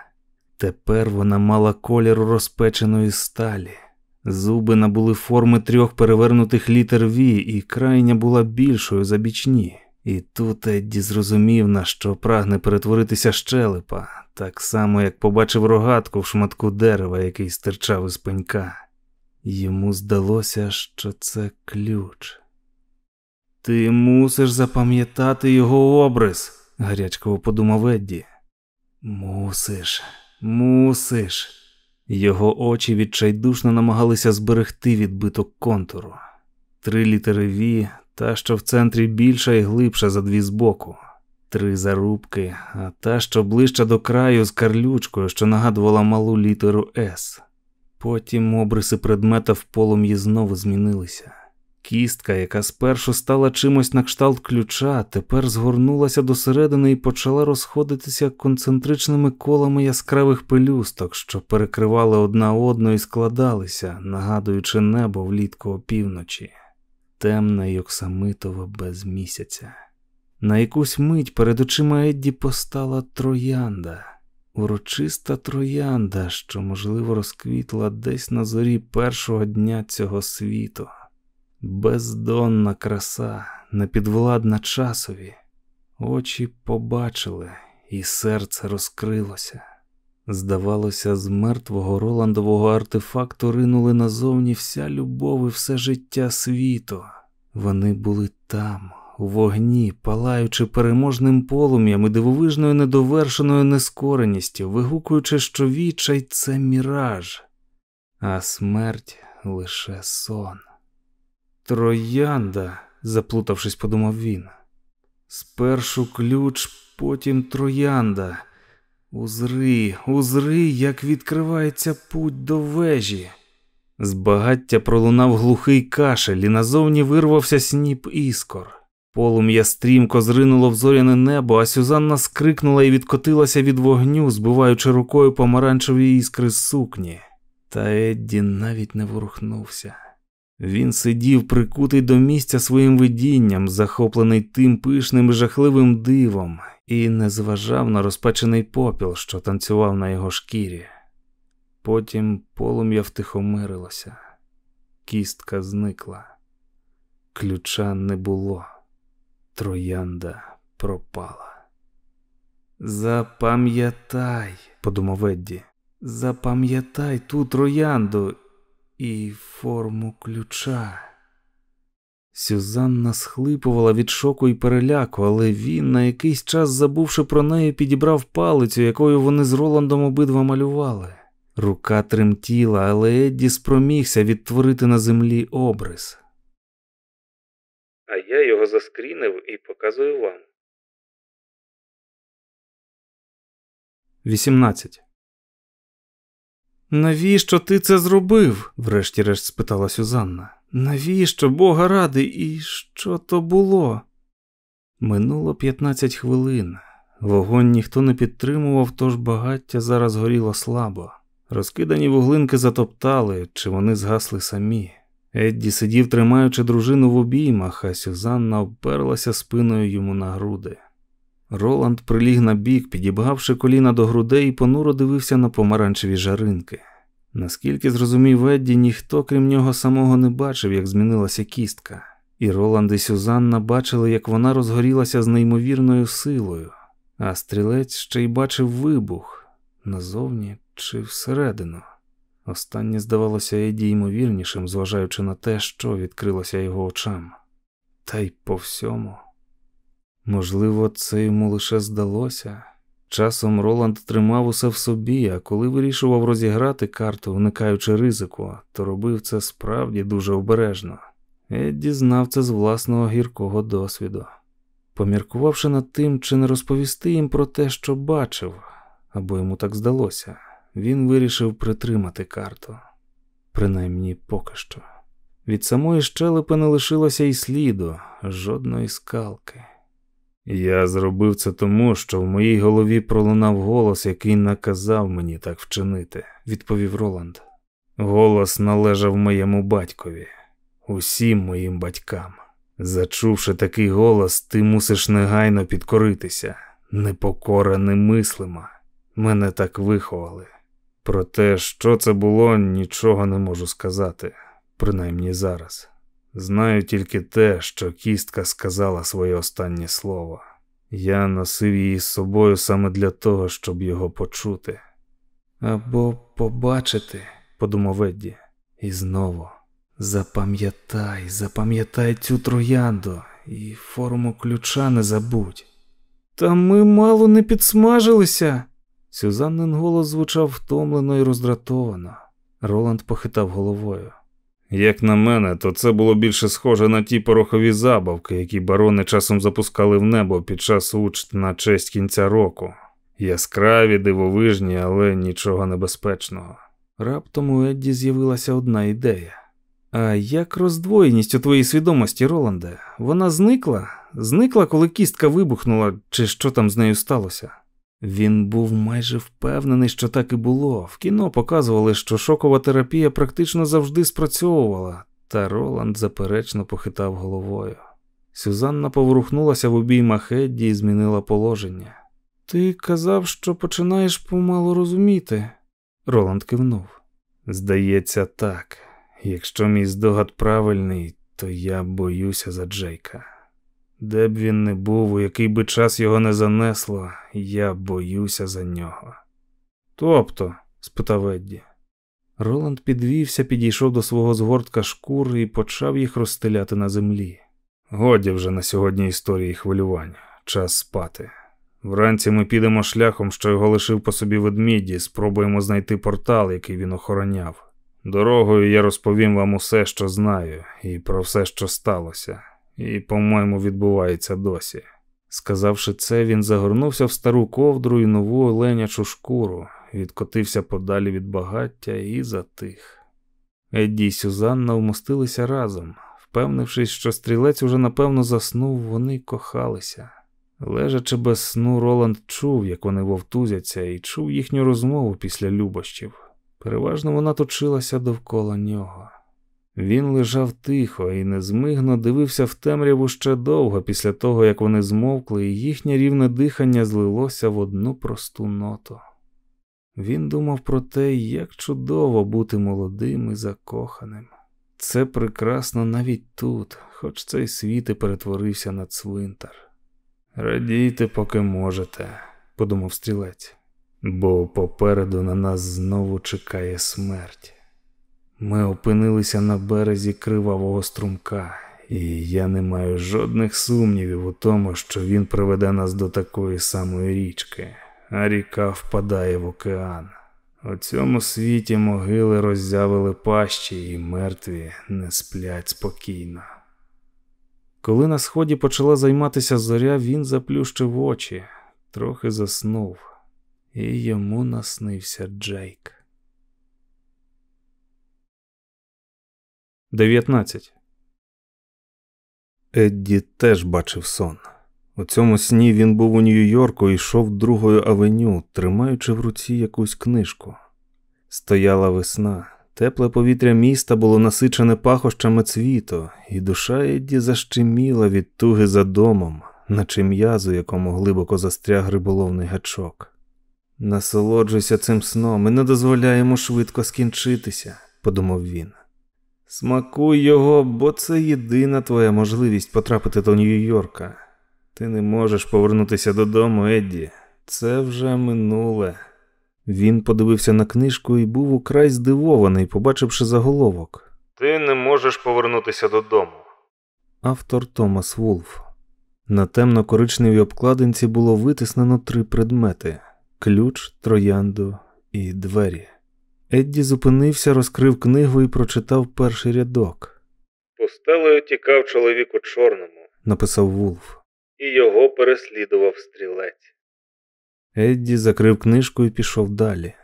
[SPEAKER 1] Тепер вона мала колір розпеченої сталі. Зуби набули форми трьох перевернутих літер Ві, і крайня була більшою за бічні. І тут Едді зрозумів, на що прагне перетворитися щелепа, так само, як побачив рогатку в шматку дерева, який стирчав із пенька. Йому здалося, що це ключ. Ти мусиш запам'ятати його образ, гарячково подумав Едді. Мусиш, мусиш. Його очі відчайдушно намагалися зберегти відбиток контуру. Три літери Ві, та, що в центрі більша і глибша за дві збоку. Три зарубки, а та, що ближче до краю з карлючкою, що нагадувала малу літеру С. Потім обриси предмета в полум'ї знову змінилися. Кістка, яка спершу стала чимось на кшталт ключа, тепер згорнулася досередини і почала розходитися концентричними колами яскравих пелюсток, що перекривали одна одну і складалися, нагадуючи небо влітку опівночі, темне й оксамитове без місяця. На якусь мить перед очима Едді постала троянда, урочиста троянда, що, можливо, розквітла десь на зорі першого дня цього світу. Бездонна краса, непідвладна часові. Очі побачили, і серце розкрилося. Здавалося, з мертвого Роландового артефакту ринули назовні вся любов і все життя світу. Вони були там, у вогні, палаючи переможним полум'ям і дивовижною недовершеною нескореністю, вигукуючи, що відчай це міраж, а смерть лише сон. Троянда, заплутавшись, подумав він. Спершу ключ, потім троянда. Узри, узри, як відкривається путь до вежі. З багаття пролунав глухий кашель, і назовні вирвався сніп іскор. Полум'я стрімко зринуло в зоряне небо, а Сюзанна скрикнула і відкотилася від вогню, збиваючи рукою помаранчеві іскри з сукні. Та Едді навіть не ворухнувся. Він сидів прикутий до місця своїм видінням, захоплений тим пишним і жахливим дивом, і не зважав на розпечений попіл, що танцював на його шкірі. Потім полум'я втихомирилося, кістка зникла, ключа не було, троянда пропала. Запам'ятай, подумав Едді, запам'ятай ту троянду і форму ключа. Сюзанна схлипувала від шоку і переляку, але він, на якийсь час, забувши про неї, підібрав палицю, якою вони з Роландом обидва малювали. Рука тремтіла, але Едді спромігся відтворити на землі обрис. А я його заскрінив і показую вам. 18. Навіщо ти це зробив? врешті-решт спитала Сюзанна. Навіщо Бога ради, і що то було? Минуло 15 хвилин. Вогонь ніхто не підтримував, тож багаття зараз горіло слабо. Розкидані вуглинки затоптали, чи вони згасли самі. Едді сидів, тримаючи дружину в обіймах, а Сюзанна обперлася спиною йому на груди. Роланд приліг на бік, підібгавши коліна до грудей і понуро дивився на помаранчеві жаринки. Наскільки зрозумів Едді, ніхто крім нього самого не бачив, як змінилася кістка, і Роланд і Сюзанна бачили, як вона розгорілася з неймовірною силою, а стрілець ще й бачив вибух назовні чи всередину. Останнє здавалося Еді ймовірнішим, зважаючи на те, що відкрилося його очам, та й по всьому. Можливо, це йому лише здалося. Часом Роланд тримав усе в собі, а коли вирішував розіграти карту, уникаючи ризику, то робив це справді дуже обережно. Едді знав це з власного гіркого досвіду. Поміркувавши над тим, чи не розповісти їм про те, що бачив, або йому так здалося, він вирішив притримати карту, принаймні поки що. Від самої щелепи не лишилося й сліду, жодної скалки. Я зробив це тому, що в моїй голові пролунав голос, який наказав мені так вчинити, відповів Роланд. Голос належав моєму батькові, усім моїм батькам. Зачувши такий голос, ти мусиш негайно підкоритися. Непокора немислима. Мене так виховали. Про те, що це було, нічого не можу сказати, принаймні зараз. Знаю тільки те, що кістка сказала своє останнє слово. Я носив її з собою саме для того, щоб його почути. Або побачити, подумав Едді, і знову запам'ятай, запам'ятай цю троянду і форму ключа не забудь. Та ми мало не підсмажилися. Сюзаннин голос звучав втомлено і роздратовано. Роланд похитав головою. Як на мене, то це було більше схоже на ті порохові забавки, які барони часом запускали в небо під час учт на честь кінця року. Яскраві, дивовижні, але нічого небезпечного. Раптом у Едді з'явилася одна ідея. А як роздвоєність у твоїй свідомості, Роланде? Вона зникла? Зникла, коли кістка вибухнула, чи що там з нею сталося? Він був майже впевнений, що так і було. В кіно показували, що шокова терапія практично завжди спрацьовувала, та Роланд заперечно похитав головою. Сюзанна поворухнулася в обіймах Едді і змінила положення. Ти казав, що починаєш помалу розуміти. Роланд кивнув. Здається, так. Якщо мій здогад правильний, то я боюся за Джейка. Де б він не був, у який би час його не занесло, я боюся за нього. Тобто? спитав Едді. Роланд підвівся, підійшов до свого згортка шкур і почав їх розстеляти на землі. Годі вже на сьогодні історії хвилювань, час спати. Вранці ми підемо шляхом, що його лишив по собі ведміді, спробуємо знайти портал, який він охороняв. Дорогою я розповім вам усе, що знаю, і про все, що сталося і, по-моєму, відбувається досі. Сказавши це, він загорнувся в стару ковдру і нову оленячу шкуру, відкотився подалі від багаття і затих. Едді й Сюзанна вмостилися разом. Впевнившись, що стрілець уже напевно заснув, вони кохалися. Лежачи без сну, Роланд чув, як вони вовтузяться, і чув їхню розмову після любощів. Переважно вона точилася довкола нього. Він лежав тихо і незмигно дивився в темряву ще довго після того, як вони змовкли, і їхнє рівне дихання злилося в одну просту ноту. Він думав про те, як чудово бути молодим і закоханим. Це прекрасно навіть тут, хоч цей світ і перетворився на цвинтар. Радійте, поки можете, подумав стрілець, бо попереду на нас знову чекає смерть. Ми опинилися на березі кривавого струмка, і я не маю жодних сумнівів у тому, що він приведе нас до такої самої річки, а ріка впадає в океан. У цьому світі могили роззявили пащі, і мертві не сплять спокійно. Коли на сході почала займатися зоря, він заплющив очі, трохи заснув, і йому наснився Джейк. 19. Едді теж бачив сон. У цьому сні він був у Нью-Йорку і йшов другою авеню, тримаючи в руці якусь книжку. Стояла весна, тепле повітря міста було насичене пахощами цвіту, і душа Едді защеміла від туги за домом, наче м'язу, якому глибоко застряг риболовний гачок. Насолоджуйся цим сном і не дозволяй йому швидко скінчитися, подумав він. Смакуй його, бо це єдина твоя можливість потрапити до Нью-Йорка. Ти не можеш повернутися додому, Едді. Це вже минуле. Він подивився на книжку і був украй здивований, побачивши заголовок. Ти не можеш повернутися додому. Автор Томас Вулф. На темно-коричневій обкладинці було витиснено три предмети ключ, троянду і двері. Едді зупинився, розкрив книгу і прочитав перший рядок. Пустелею тікав чоловік у чорному, написав Вулф, і його переслідував стрілець. Едді закрив книжку і пішов далі.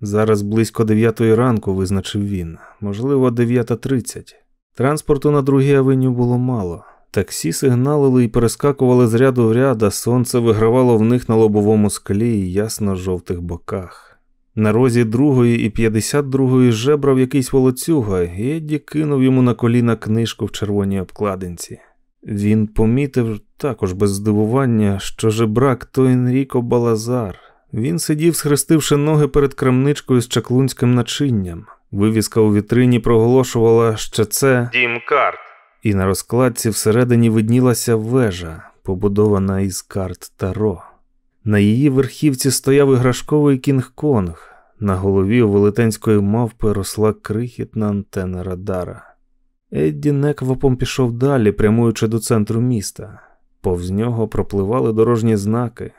[SPEAKER 1] Зараз близько дев'ятої ранку, визначив він, можливо, дев'ята тридцять. Транспорту на другій авеню було мало. Таксі сигналили і перескакували з ряду в ряд, а сонце вигравало в них на лобовому склі і ясно жовтих боках. На розі другої і п'ятдесят другої жебрав якийсь волоцюга, і Едді кинув йому на коліна книжку в червоній обкладинці. Він помітив також без здивування, що жебрак то Енріко Балазар. Він сидів, схрестивши ноги перед крамничкою з чаклунським начинням. Вивіска у вітрині проголошувала, що це Дім карт, і на розкладці всередині виднілася вежа, побудована із карт Таро. На її верхівці стояв іграшковий кінг-конг, на голові у велетенської мавпи росла крихітна антена радара. Едді неквапом пішов далі, прямуючи до центру міста. Повз нього пропливали дорожні знаки.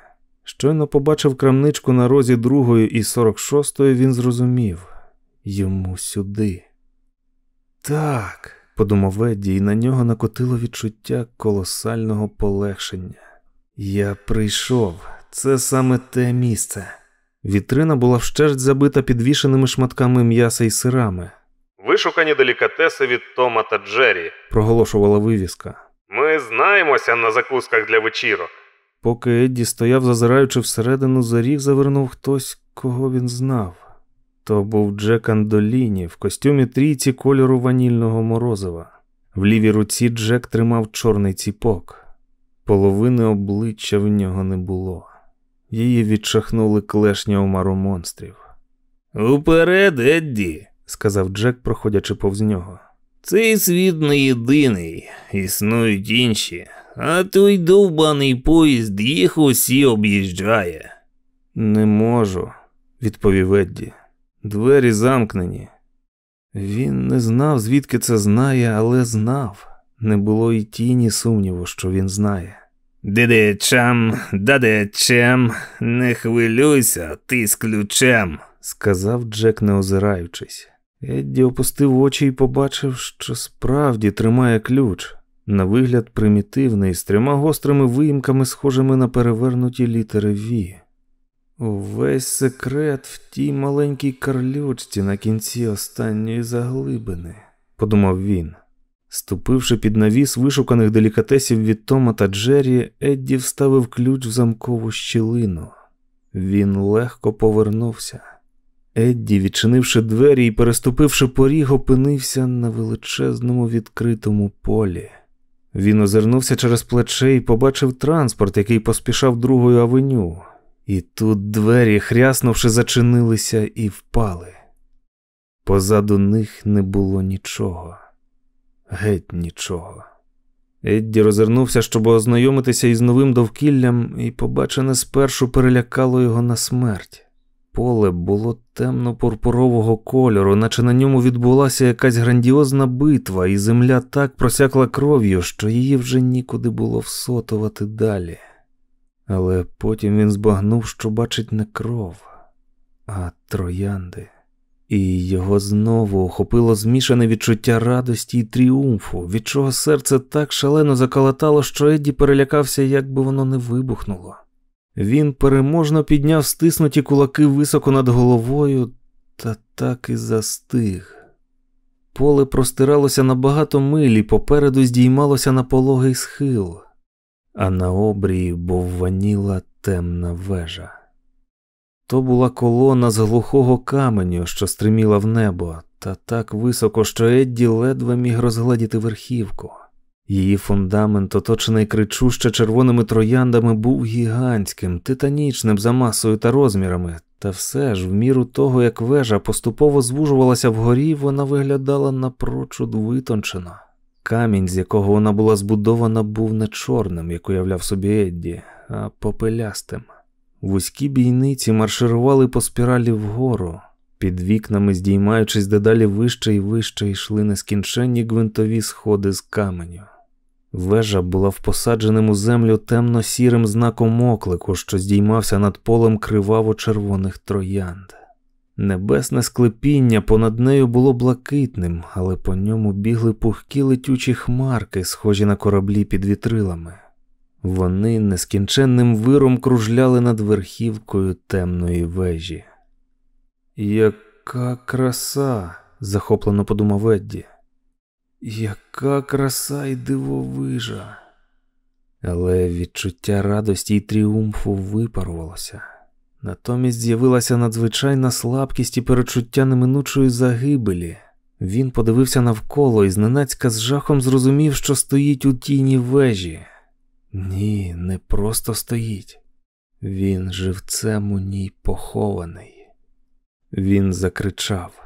[SPEAKER 1] Щойно побачив крамничку на розі другої і сорок шостої, він зрозумів йому сюди. Так, подумав Едді, і на нього накотило відчуття колосального полегшення. Я прийшов, це саме те місце. Вітрина була вщерть забита підвішеними шматками м'яса і сирами.
[SPEAKER 6] Вишукані делікатеси від Тома та Джері,
[SPEAKER 1] проголошувала вивіска.
[SPEAKER 6] Ми знаємося на закусках для вечірок.
[SPEAKER 1] Поки Едді стояв, зазираючи всередину, за ріг завернув хтось, кого він знав. То був Джек Андоліні в костюмі трійці кольору ванільного морозива. В лівій руці Джек тримав чорний ціпок. Половини обличчя в нього не було. Її відчахнули клешня омару монстрів.
[SPEAKER 7] Уперед, Едді,
[SPEAKER 1] сказав Джек, проходячи повз нього.
[SPEAKER 7] Цей світ не єдиний, існують інші, а той довбаний поїзд їх усі об'їжджає.
[SPEAKER 1] Не можу, відповів Едді. Двері замкнені. Він не знав, звідки це знає, але знав. Не було й тіні сумніву, що він знає.
[SPEAKER 7] Дедечам, дадечем, не хвилюйся, ти з ключем,
[SPEAKER 1] сказав Джек, не озираючись. Едді опустив очі і побачив, що справді тримає ключ, на вигляд примітивний, з трьома гострими виїмками, схожими на перевернуті літери Ві. Увесь секрет в тій маленькій карлючці на кінці останньої заглибини, подумав він. Ступивши під навіс вишуканих делікатесів від Тома та Джері, Едді вставив ключ в замкову щілину. Він легко повернувся. Едді, відчинивши двері і переступивши поріг, опинився на величезному відкритому полі. Він озирнувся через плече і побачив транспорт, який поспішав другою авеню. І тут двері, хряснувши, зачинилися і впали. Позаду них не було нічого, геть нічого. Едді розвернувся, щоб ознайомитися із новим довкіллям, і побачене спершу перелякало його на смерть. Поле було темно-пурпурового кольору, наче на ньому відбулася якась грандіозна битва, і земля так просякла кров'ю, що її вже нікуди було всотувати далі. Але потім він збагнув, що бачить не кров, а троянди, і його знову охопило змішане відчуття радості і тріумфу, від чого серце так шалено заколотало, що Едді перелякався, як би воно не вибухнуло. Він переможно підняв стиснуті кулаки високо над головою та так і застиг. Поле простиралося на багато милі, попереду здіймалося на пологий схил, а на обрії бовваніла темна вежа. То була колона з глухого каменю, що стриміла в небо, та так високо, що Едді ледве міг розгледіти верхівку. Її фундамент, оточений кричуще червоними трояндами, був гігантським, титанічним за масою та розмірами, та все ж, в міру того, як вежа поступово звужувалася вгорі, вона виглядала напрочуд витончено. Камінь, з якого вона була збудована, був не чорним, як уявляв собі Едді, а попелястим. Вузькі бійниці марширували по спіралі вгору, під вікнами, здіймаючись дедалі вище і вище, йшли нескінченні гвинтові сходи з каменю. Вежа була в посадженим у землю темно-сірим знаком оклику, що здіймався над полем криваво-червоних троянд. Небесне склепіння понад нею було блакитним, але по ньому бігли пухкі летючі хмарки, схожі на кораблі під вітрилами. Вони нескінченним виром кружляли над верхівкою темної вежі. Яка краса, захоплено подумав Едді. Яка краса і дивовижа. Але відчуття радості і тріумфу випарувалося. Натомість з'явилася надзвичайна слабкість і перечуття неминучої загибелі. Він подивився навколо і зненацька з жахом зрозумів, що стоїть у тіні вежі. Ні, не просто стоїть. Він живцем у ній похований. Він закричав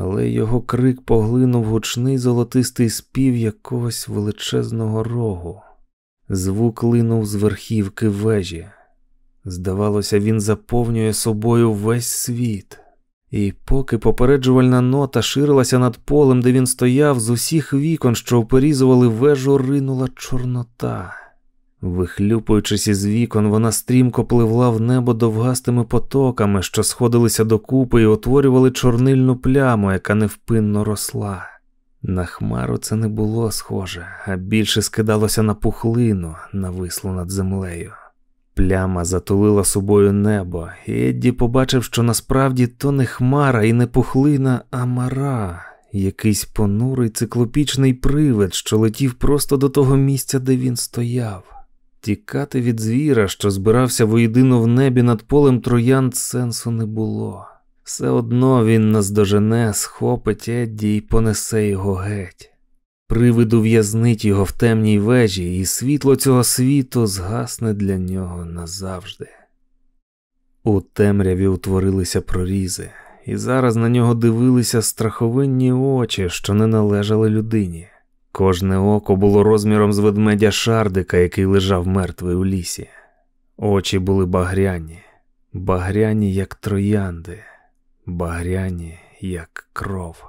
[SPEAKER 1] але його крик поглинув гучний золотистий спів якогось величезного рогу. Звук линув з верхівки вежі. Здавалося, він заповнює собою весь світ. І поки попереджувальна нота ширилася над полем, де він стояв, з усіх вікон, що оперізували вежу, ринула чорнота. Вихлюпуючись із вікон, вона стрімко пливла в небо довгастими потоками, що сходилися докупи і утворювали чорнильну пляму, яка невпинно росла. На хмару це не було схоже, а більше скидалося на пухлину, навислу над землею. Пляма затулила собою небо, і Едді побачив, що насправді то не хмара і не пухлина, а мара, якийсь понурий циклопічний привид, що летів просто до того місця, де він стояв. Тікати від звіра, що збирався воєдино в небі над полем троянд, сенсу не було. Все одно він наздожене, схопить Едді і понесе його геть. Привид ув'язнить його в темній вежі, і світло цього світу згасне для нього назавжди. У темряві утворилися прорізи, і зараз на нього дивилися страховинні очі, що не належали людині. Кожне око було розміром з ведмедя шардика, який лежав мертвий у лісі. Очі були багряні, багряні, як троянди, багряні, як кров.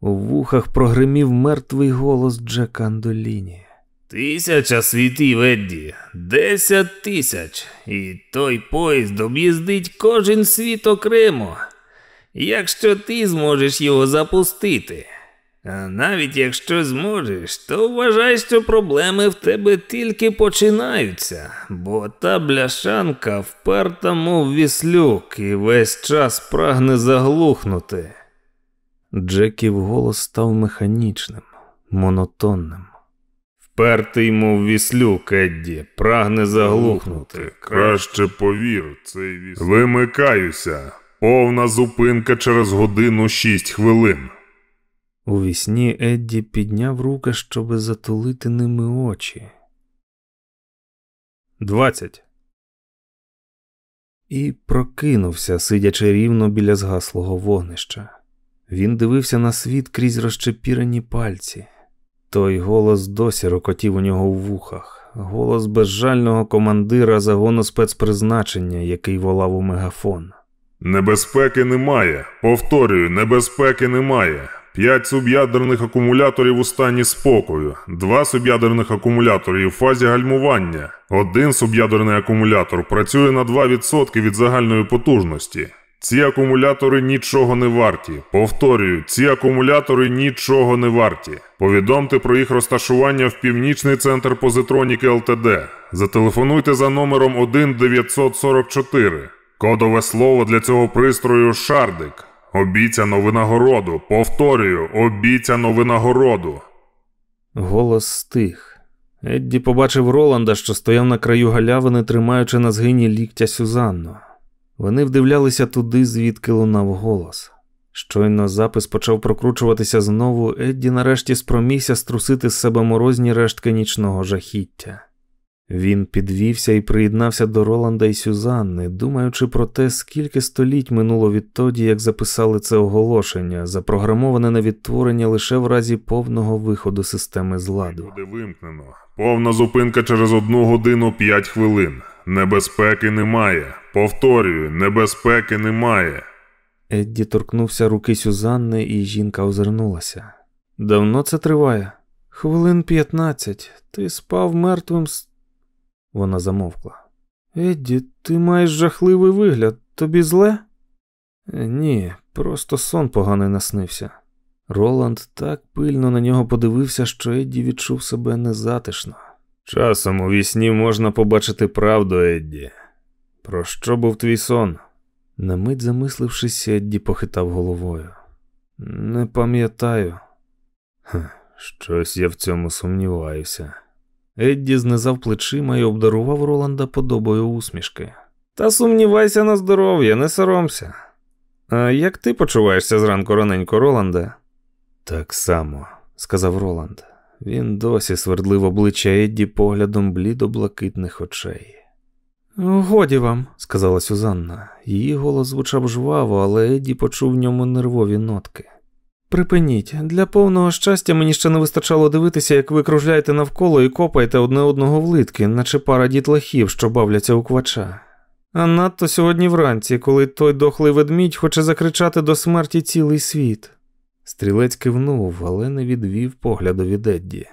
[SPEAKER 1] У вухах прогримів мертвий голос Джека Андоліні.
[SPEAKER 8] Тисяча світів, Едді, десять тисяч, і той поїзд об'їздить кожен світ окремо, якщо ти зможеш його запустити. А навіть якщо зможеш, то вважай, що проблеми в тебе тільки починаються, бо та бляшанка вперта, мов віслюк, і весь час прагне заглухнути.
[SPEAKER 1] Джеків голос став механічним, монотонним.
[SPEAKER 9] Впертий, мов віслюк, Едді, прагне заглухнути.
[SPEAKER 2] Краще повір, цей віслюк. Вимикаюся. Повна зупинка через годину шість хвилин.
[SPEAKER 1] У вісні Едді підняв руки, щоби затулити ними очі.
[SPEAKER 9] Двадцять.
[SPEAKER 1] І прокинувся, сидячи рівно біля згаслого вогнища. Він дивився на світ крізь розчепірені пальці. Той голос досі рокотів у нього в вухах, голос безжального командира загону спецпризначення, який волав у мегафон.
[SPEAKER 2] Небезпеки немає. Повторюю, небезпеки немає. П'ять суб'ядерних акумуляторів у стані спокою, два суб'ядерних акумулятори в фазі гальмування. Один суб'ядерний акумулятор працює на 2% від загальної потужності. Ці акумулятори нічого не варті. Повторюю, ці акумулятори нічого не варті. Повідомте про їх розташування в північний центр позитроніки ЛТД. Зателефонуйте за номером 1-944. Кодове слово для цього пристрою шардик. Обіцяно винагороду. Повторюю, обіцяно винагороду.
[SPEAKER 1] Голос стих. Едді побачив Роланда, що стояв на краю галявини, тримаючи на згині ліктя Сюзанну. Вони вдивлялися туди, звідки лунав голос. Щойно запис почав прокручуватися знову, Едді нарешті спромігся струсити з себе морозні рештки нічного жахіття. Він підвівся і приєднався до Роланда і Сюзанни, думаючи про те, скільки століть минуло відтоді, як записали це оголошення, запрограмоване на відтворення лише в разі повного виходу системи з ладу.
[SPEAKER 2] Буде вимкнено. Повна зупинка через одну годину 5 хвилин. Небезпеки немає. Повторюю, небезпеки немає.
[SPEAKER 1] Едді торкнувся руки Сюзанни, і жінка озирнулася. Давно це триває? Хвилин п'ятнадцять. Ти спав мертвим с. Вона замовкла. Едді, ти маєш жахливий вигляд. Тобі зле? «Е, Ні, просто сон поганий наснився. Роланд так пильно на нього подивився, що Едді відчув себе незатишно. Часом у вісні можна побачити правду, Едді. Про що був твій сон? На мить замислившись, Едді похитав головою. Не пам'ятаю. «Хм, Щось я в цьому сумніваюся. Едді знизав плечима і обдарував Роланда подобою усмішки. Та сумнівайся на здоров'я, не соромся. А як ти почуваєшся зранку раненько, Роланде? Так само, сказав Роланд. Він досі свердлив обличчя Едді поглядом блідо-блакитних очей. Годі вам, сказала Сюзанна. Її голос звучав жваво, але Едді почув в ньому нервові нотки. Припиніть, для повного щастя мені ще не вистачало дивитися, як ви кружляєте навколо і копаєте одне одного в литки, наче пара дітлахів, що бавляться у квача. А надто сьогодні вранці, коли той дохлий ведмідь хоче закричати до смерті цілий світ. Стрілець кивнув, але не відвів погляду від Едді.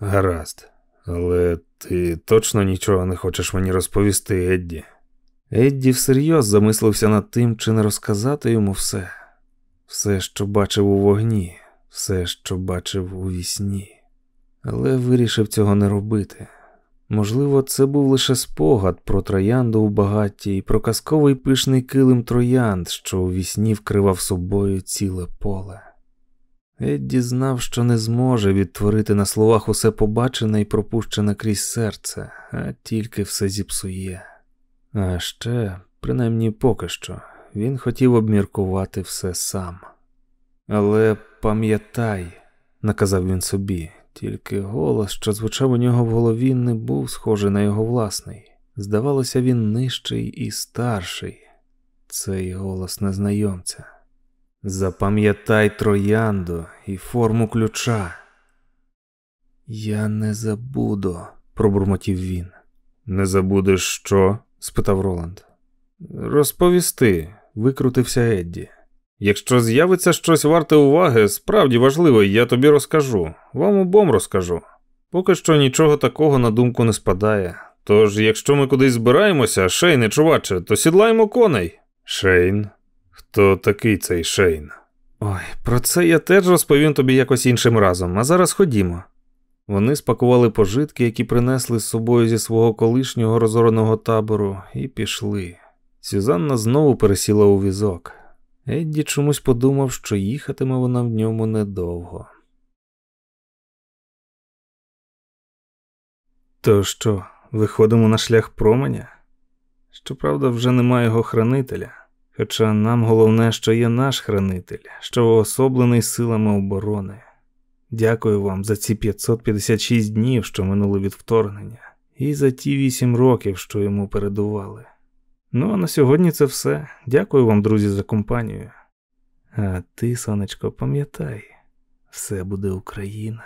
[SPEAKER 1] Гаразд, але ти точно нічого не хочеш мені розповісти, Едді. Едді всерйоз замислився над тим, чи не розказати йому все. Все, що бачив у вогні, все, що бачив у вісні. Але вирішив цього не робити. Можливо, це був лише спогад про троянду у багатті і про казковий пишний килим троянд, що у вісні вкривав собою ціле поле. Едді знав, що не зможе відтворити на словах усе побачене і пропущене крізь серце, а тільки все зіпсує. А ще, принаймні поки що, він хотів обміркувати все сам. Але пам'ятай, наказав він собі, тільки голос, що звучав у нього в голові, не був схожий на його власний. Здавалося, він нижчий і старший. Цей голос незнайомця. Запам'ятай троянду і форму ключа. Я не забуду, пробурмотів він. Не забудеш що? спитав Роланд. Розповісти, викрутився Едді. Якщо з'явиться щось варте уваги, справді важливе, я тобі розкажу, вам обом розкажу. Поки що нічого такого на думку не спадає. Тож, якщо ми кудись збираємося, Шейне, чуваче, то сідлаємо коней. Шейн? Хто такий цей Шейн? Ой, про це я теж розповім тобі якось іншим разом, а зараз ходімо. Вони спакували пожитки, які принесли з собою зі свого колишнього розореного табору, і пішли. Сюзанна знову пересіла у візок. Едді чомусь подумав, що їхатиме вона в ньому недовго. То що, виходимо на шлях променя? Щоправда, вже немає його хранителя. Хоча нам головне, що є наш хранитель, що уособлений силами оборони. Дякую вам за ці 556 днів, що минули від вторгнення, і за ті 8 років, що йому передували. Ну а на сьогодні це все. Дякую вам, друзі, за компанію. А ти, сонечко, пам'ятай, все буде Україна.